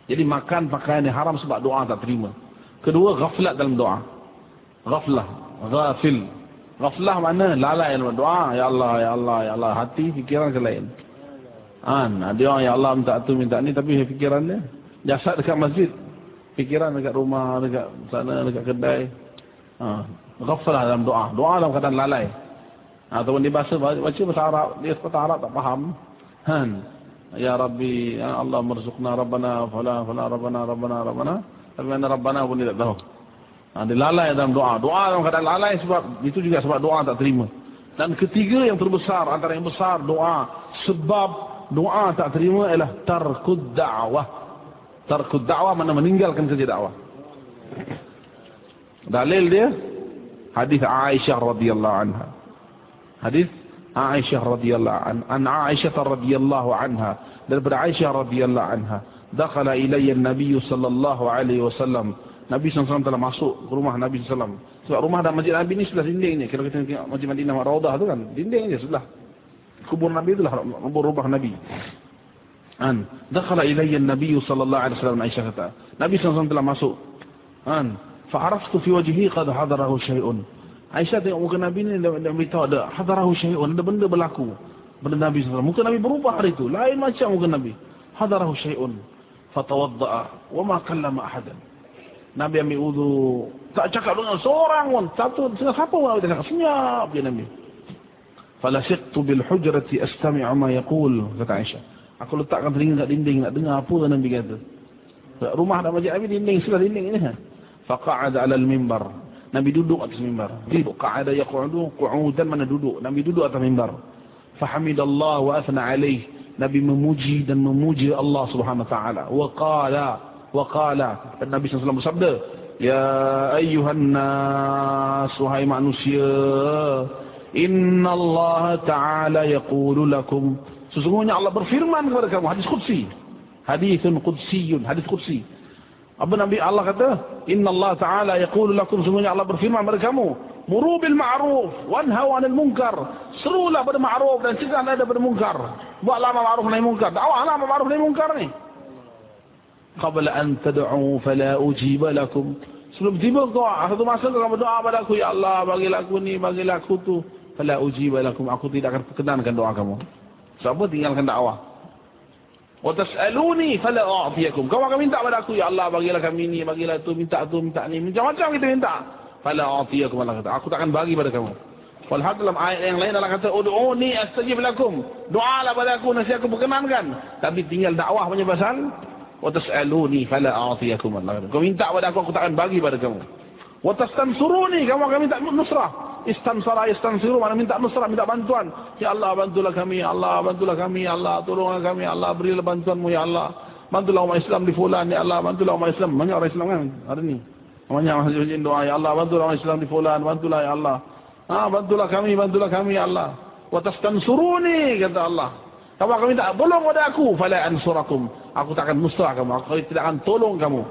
Jadi makan pakaian yang haram sebab doa tak terima. Kedua, ghaflat dalam doa. Ghaflah, ghafil. Ghaflah mana? Lalai dalam doa. Ya Allah, ya Allah, ya Allah. Hati, fikiran ke lain. An, dia orang ya Allah minta tu minta ni tapi fikiran dia jasad dekat masjid. Fikiran dekat rumah, dekat sana, dekat kedai. Ha, ghaflah dalam doa. Doa dalam keadaan lalai. Ha, ataupun dia baca, baca bahasa Arab, dia kata Arab tak faham. Han. Ya Rabbi, ya Allah merzukna Rabbana, fala, fala, Rabbana, Rabbana, Rabbana. Tapi mana Rabbana pun dia tak tahu. Ha, dia lalai dalam doa. Doa dalam keadaan lalai sebab itu juga sebab doa tak terima. Dan ketiga yang terbesar antara yang besar doa sebab doa tak terima ialah tarkud da'wah. Tarkud da'wah mana meninggalkan kerja dakwah. Dalil dia hadis Aisyah radhiyallahu anha. Hadis Aisyah radhiyallahu anha. An Aisyah radhiyallahu anha daripada Aisyah radhiyallahu anha. Dakhala ilayya an-nabiy sallallahu alaihi wasallam Nabi SAW telah masuk ke rumah Nabi SAW. Sebab rumah dan masjid Nabi ni sebelah dinding ni. Kalau kita tengok masjid Madinah Raudah tu kan. Dinding je sebelah. Kubur Nabi itulah kubur rumah Nabi. An. Dakhala ilayya Nabi sallallahu alaihi wasallam Aisyah kata. Nabi SAW telah masuk. An. Fa'araftu fi wajhi qad hadarahu syai'un. Aisyah tengok muka Nabi ni dia beritahu ada hadarahu syai'un. Ada benda berlaku. Benda Nabi SAW. Muka Nabi berubah hari itu. Lain macam muka Nabi. Hadarahu syai'un. Fatawadda'a. Wa ma kallama ahadan. Nabi ambil wudu. Tak cakap dengan seorang pun. Satu, siapa pun Nabi cakap. Senyap dia Nabi. Falasiqtu bil hujrati astami'u ma yaqul. Kata Aisyah. Aku letakkan telinga kat dinding. Nak dengar apa Nabi kata. Rumah dan masjid Nabi dinding. Sebelah dinding ini. Faqa'ada ala al-mimbar. Nabi duduk atas mimbar. Qa'ada yaqu'udu. Qu'udan mana duduk. Nabi duduk atas mimbar. Fahamidallah wa athna alaih. Nabi memuji dan memuji Allah subhanahu wa ta'ala. Wa qala waqala dan Nabi SAW bersabda ya ayyuhan nas wahai manusia inna Allah taala yaqulu lakum sesungguhnya Allah berfirman kepada kamu hadis qudsi hadithun qudsiyun hadis qudsi apa Nabi Allah kata inna Allah taala yaqulu lakum sesungguhnya Allah berfirman kepada kamu muru bil ma'ruf wanhau 'anil munkar serulah pada ma'ruf dan cegahlah daripada munkar buatlah ma'ruf nahi munkar dakwahlah ma'ruf nahi munkar ni qabla an tad'u fala ujiba lakum sebelum tiba doa satu masa kamu berdoa pada aku ya Allah bagilah aku ni bagilah aku tu fala ujiba lakum. Aku tidak akan perkenankan doa kamu. Siapa tinggalkan dakwah? Wa tas'aluni fala a'tiyakum. Kamu akan minta pada aku ya Allah bagilah kami ni bagilah tu minta tu minta ni. Macam-macam kita minta. Fala a'tiyakum Allah kata. Aku tak akan bagi pada kamu. Walhaq dalam ayat yang lain Allah kata ud'uni astajib lakum. Doalah pada aku nasi aku perkenankan. Tapi tinggal dakwah punya pasal wa tas'aluni fala a'tiyakum Allah. Kau minta pada aku aku tak akan bagi pada kamu. Wa tastansuruni kamu akan minta nusrah. Istansara istansiru mana minta nusrah minta bantuan. Ya Allah bantulah kami ya Allah bantulah kami ya Allah tolonglah kami ya Allah berilah bantuanmu ya Allah. Bantulah umat Islam di fulan ya Allah bantulah umat Islam. Banyak orang Islam kan hari ni. Banyak masjid doa ya Allah bantulah umat Islam di fulan bantulah ya Allah. Ha bantulah kami bantulah kami ya Allah. Wa tastansuruni kata Allah. Kamu akan minta tolong pada aku fala ansurakum. Aku tak akan musrah kamu. Aku tidak akan tolong kamu.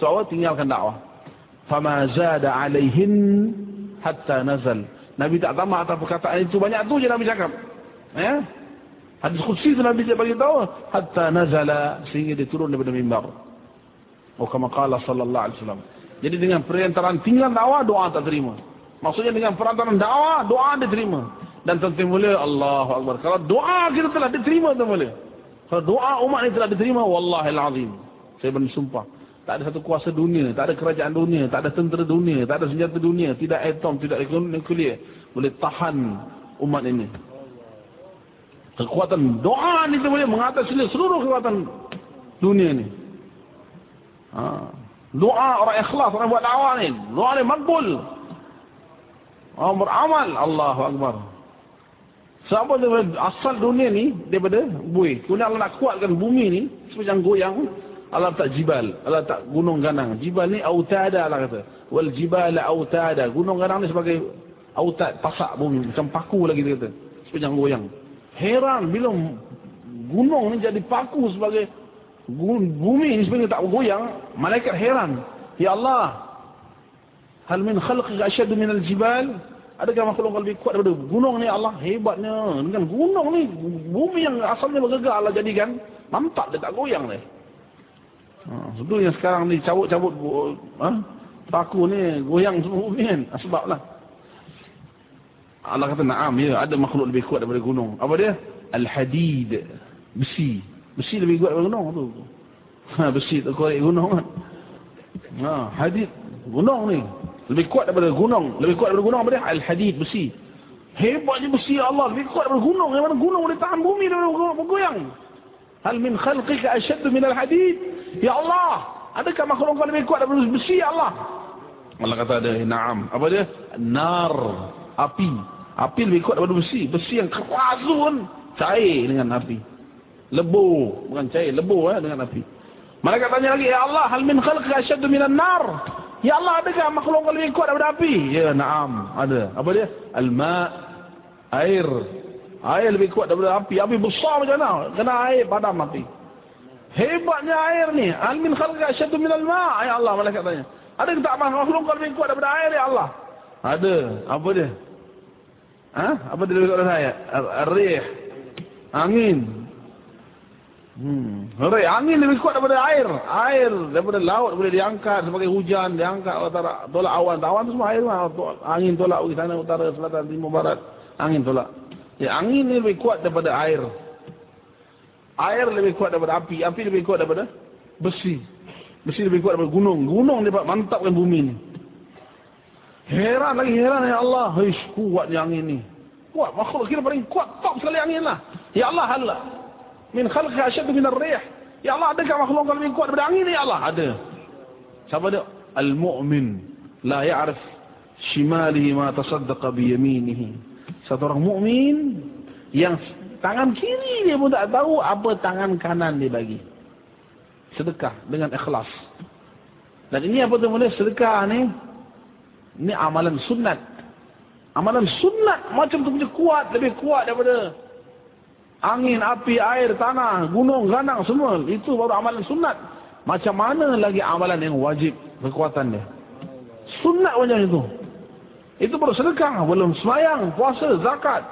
Soalnya tinggalkan dakwah. Fama zada alaihin hatta nazal. Nabi tak tamat atas perkataan itu banyak tu je Nabi cakap. Ya? Hadis khudsi itu Nabi bagi tahu hatta nazala sehingga dia turun daripada mimbar. Oh kama qala sallallahu alaihi wasallam. Jadi dengan perantaraan tinggal dakwah doa tak terima. Maksudnya dengan perantaraan dakwah doa diterima dan tuan-tuan mulia Allahu Akbar. Kalau doa kita telah diterima tuan mulia. Kalau doa umat ini telah diterima wallahil azim. Saya bersumpah. Tak ada satu kuasa dunia, tak ada kerajaan dunia, tak ada tentera dunia, tak ada senjata dunia, tidak atom, tidak nuklear boleh tahan umat ini. Kekuatan doa ini boleh mengatasi seluruh kekuatan dunia ini. Ha. Doa orang ikhlas, orang buat dakwah ni. Doa ni makbul. Orang beramal. Allahu Akbar. Sebab asal dunia ni daripada bui. Kemudian Allah nak kuatkan bumi ni semacam goyang. Allah tak jibal. Allah tak gunung ganang. Jibal ni autada Allah kata. Wal jibal autada. Gunung ganang ni sebagai autad. Pasak bumi. Macam paku lagi dia kata. Sepanjang goyang. Heran bila gunung ni jadi paku sebagai bumi ni sebenarnya tak goyang. Malaikat heran. Ya Allah. Hal min khalqika asyadu min al-jibal. Adakah makhluk lebih kuat daripada gunung ni Allah? Hebatnya. Dengan gunung ni. Bumi yang asalnya bergegar Allah jadikan. Mantap dia tak goyang ni. Ha, yang sekarang ni cabut-cabut ha, paku ni goyang semua bumi kan. Ha, sebab lah. Allah kata na'am ya ada makhluk lebih kuat daripada gunung. Apa dia? Al-hadid. Besi. Besi lebih kuat daripada gunung tu. Ha, besi tak kuat gunung kan. Ha, hadid. Gunung ni. Lebih kuat daripada gunung. Lebih kuat daripada gunung apa dia? Al-hadid. Besi. Hebatnya besi Allah. Lebih kuat daripada gunung. Yang mana gunung boleh tahan bumi daripada bergoyang. Hal min khalqika asyaddu min al-hadid? Ya Allah, adakah makhluk kau lebih kuat daripada besi ya Allah? Allah kata ada, na'am. Apa dia? Nar, api. Api lebih kuat daripada besi. Besi yang keras pun cair dengan api. Lebu, bukan cair, lebu eh, dengan api. Mereka tanya lagi, Ya Allah, hal min khalqika asyaddu min al-nar? Ya Allah, adakah makhluk kau lebih kuat daripada api? Ya, na'am. Ada. Apa dia? Al-ma' air Air lebih kuat daripada api. Api besar macam mana? Kena air padam api. Hebatnya air ni. Almin khalqa asyadu minal ma' Ya Allah malaikat tanya. Ada tak makhluk kau lebih kuat daripada air ya Allah? Ada. Apa dia? Ha? Apa dia lebih kuat daripada air? Rih. Angin. Hmm. Rih. Angin lebih kuat daripada air. Air daripada laut boleh diangkat sebagai hujan. Diangkat utara, tolak awan. Awan tu semua air. Angin tolak ke sana, utara, selatan, timur, barat. Angin tolak. Ya, angin ni lebih kuat daripada air. Air lebih kuat daripada api. Api lebih kuat daripada besi. Besi lebih kuat daripada gunung. Gunung dia mantapkan bumi ni. Heran lagi heran ya Allah. Hish, kuatnya angin ni. Kuat. Makhluk kira paling kuat. Top sekali angin lah. Ya Allah Allah. Min khalqi asyadu min ar-rih. Ya Allah adakah makhluk yang lebih kuat daripada angin ya Allah? Ada. Siapa dia? Al-mu'min. La ya'rif shimalihi ma tasaddaqa biyaminihi satu orang mukmin yang tangan kiri dia pun tak tahu apa tangan kanan dia bagi. Sedekah dengan ikhlas. Dan ini apa tu sedekah ni? Ini amalan sunat. Amalan sunat macam tu punya kuat, lebih kuat daripada angin, api, air, tanah, gunung, ganang semua. Itu baru amalan sunat. Macam mana lagi amalan yang wajib kekuatan dia? Sunat macam itu. Itu baru sedekah, belum semayang, puasa, zakat.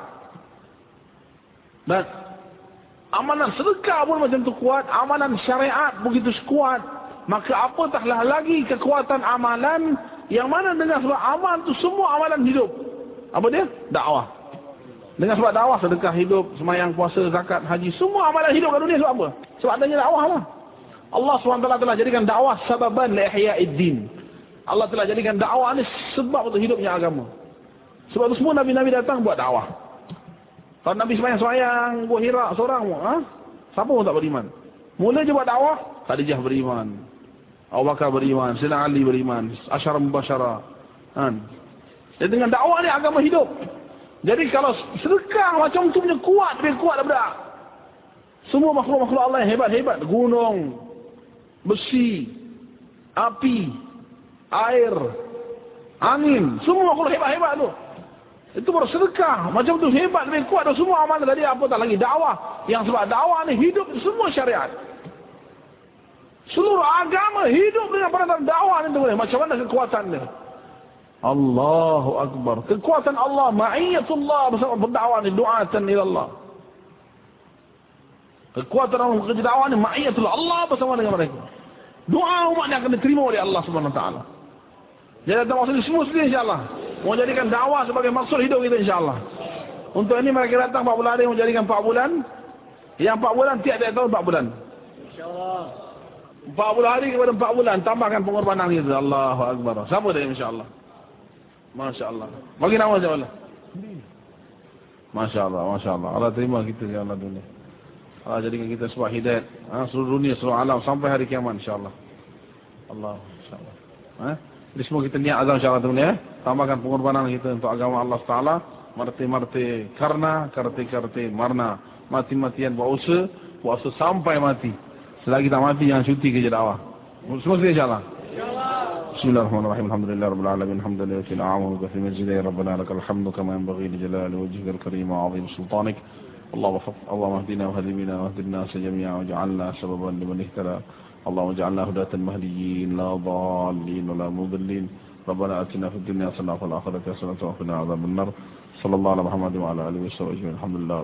Dan amalan sedekah pun macam tu kuat, amalan syariat begitu kuat. Maka apatahlah lagi kekuatan amalan yang mana dengan sebab amal tu semua amalan hidup. Apa dia? Dakwah. Dengan sebab dakwah, sedekah hidup, semayang, puasa, zakat, haji. Semua amalan hidup kat dunia sebab apa? Sebab adanya dakwah lah. Allah SWT telah jadikan dakwah sababan li'ihya'id din. Allah telah jadikan dakwah ni sebab untuk hidupnya agama. Sebab itu semua Nabi-Nabi datang buat dakwah. Kalau Nabi semayang-semayang, buat hirak seorang, ha? siapa pun tak beriman. Mula je buat dakwah, Khadijah beriman. Abu Bakar beriman, Sina Ali beriman, Asyara Mubashara. Kan? Jadi dengan dakwah ni agama hidup. Jadi kalau sedekah macam tu punya kuat, lebih kuat daripada semua makhluk-makhluk Allah yang hebat-hebat. Gunung, besi, api, air, angin. Semua makhluk hebat-hebat tu. Itu baru sedekah. Macam tu hebat lebih kuat dan semua amalan tadi apa tak lagi dakwah. Yang sebab dakwah ni hidup semua syariat. Seluruh agama hidup dengan peraturan dakwah ni Macam mana kekuatan dia? Allahu Akbar. Kekuatan Allah, ma'iyatullah bersama berdakwah ni, du'atan ila Allah. Kekuatan Allah kerja dakwah ni, ma'iyatullah Allah bersama dengan mereka. Doa umat ni akan diterima oleh Allah Subhanahu Taala. Jadi datang maksud semua sendiri insyaAllah. Mau jadikan dakwah sebagai maksud hidup kita insyaAllah. Untuk ini mereka datang 4 bulan hari mau jadikan 4 bulan. Yang 4 bulan tiap-tiap tahun 4 bulan. InsyaAllah. 4 bulan hari kepada 4 bulan. Tambahkan pengorbanan kita. Allahu Akbar. Siapa dia insyaAllah. Masya Allah. Bagi nama siapa Allah. Masya Allah. Masya Allah. Allah terima kita ya Allah dunia. Allah jadikan kita sebuah hidayat. Ha, seluruh dunia, seluruh alam. Sampai hari kiamat insyaAllah. Allah. InsyaAllah. Ha? Jadi semua kita niat azam insyaAllah dunia. Ya tambahkan pengorbanan kita untuk agama Allah Taala marti-marti karena karti-karti marna mati-matian puasa puasa sampai mati Selagi tak mati jangan cuti kerja dakwah. Semua sedia insyaAllah. بسم الله الرحمن الرحيم الحمد لله رب العالمين الحمد لله في الأعوام وفي مجده ربنا لك الحمد كما ينبغي لجلال وجهك الكريم وعظيم سلطانك اللهم اللهم اهدنا واهد بنا واهد الناس جميعا واجعلنا سببا لمن اهتدى اللهم اجعلنا هداة المهديين لا ضالين ولا مضلين ربنا اتنا في الدنيا حسنه وفي الاخره حسنه وقنا عذاب النار صلى الله على محمد وعلى اله وصحبه اجمعين الحمد لله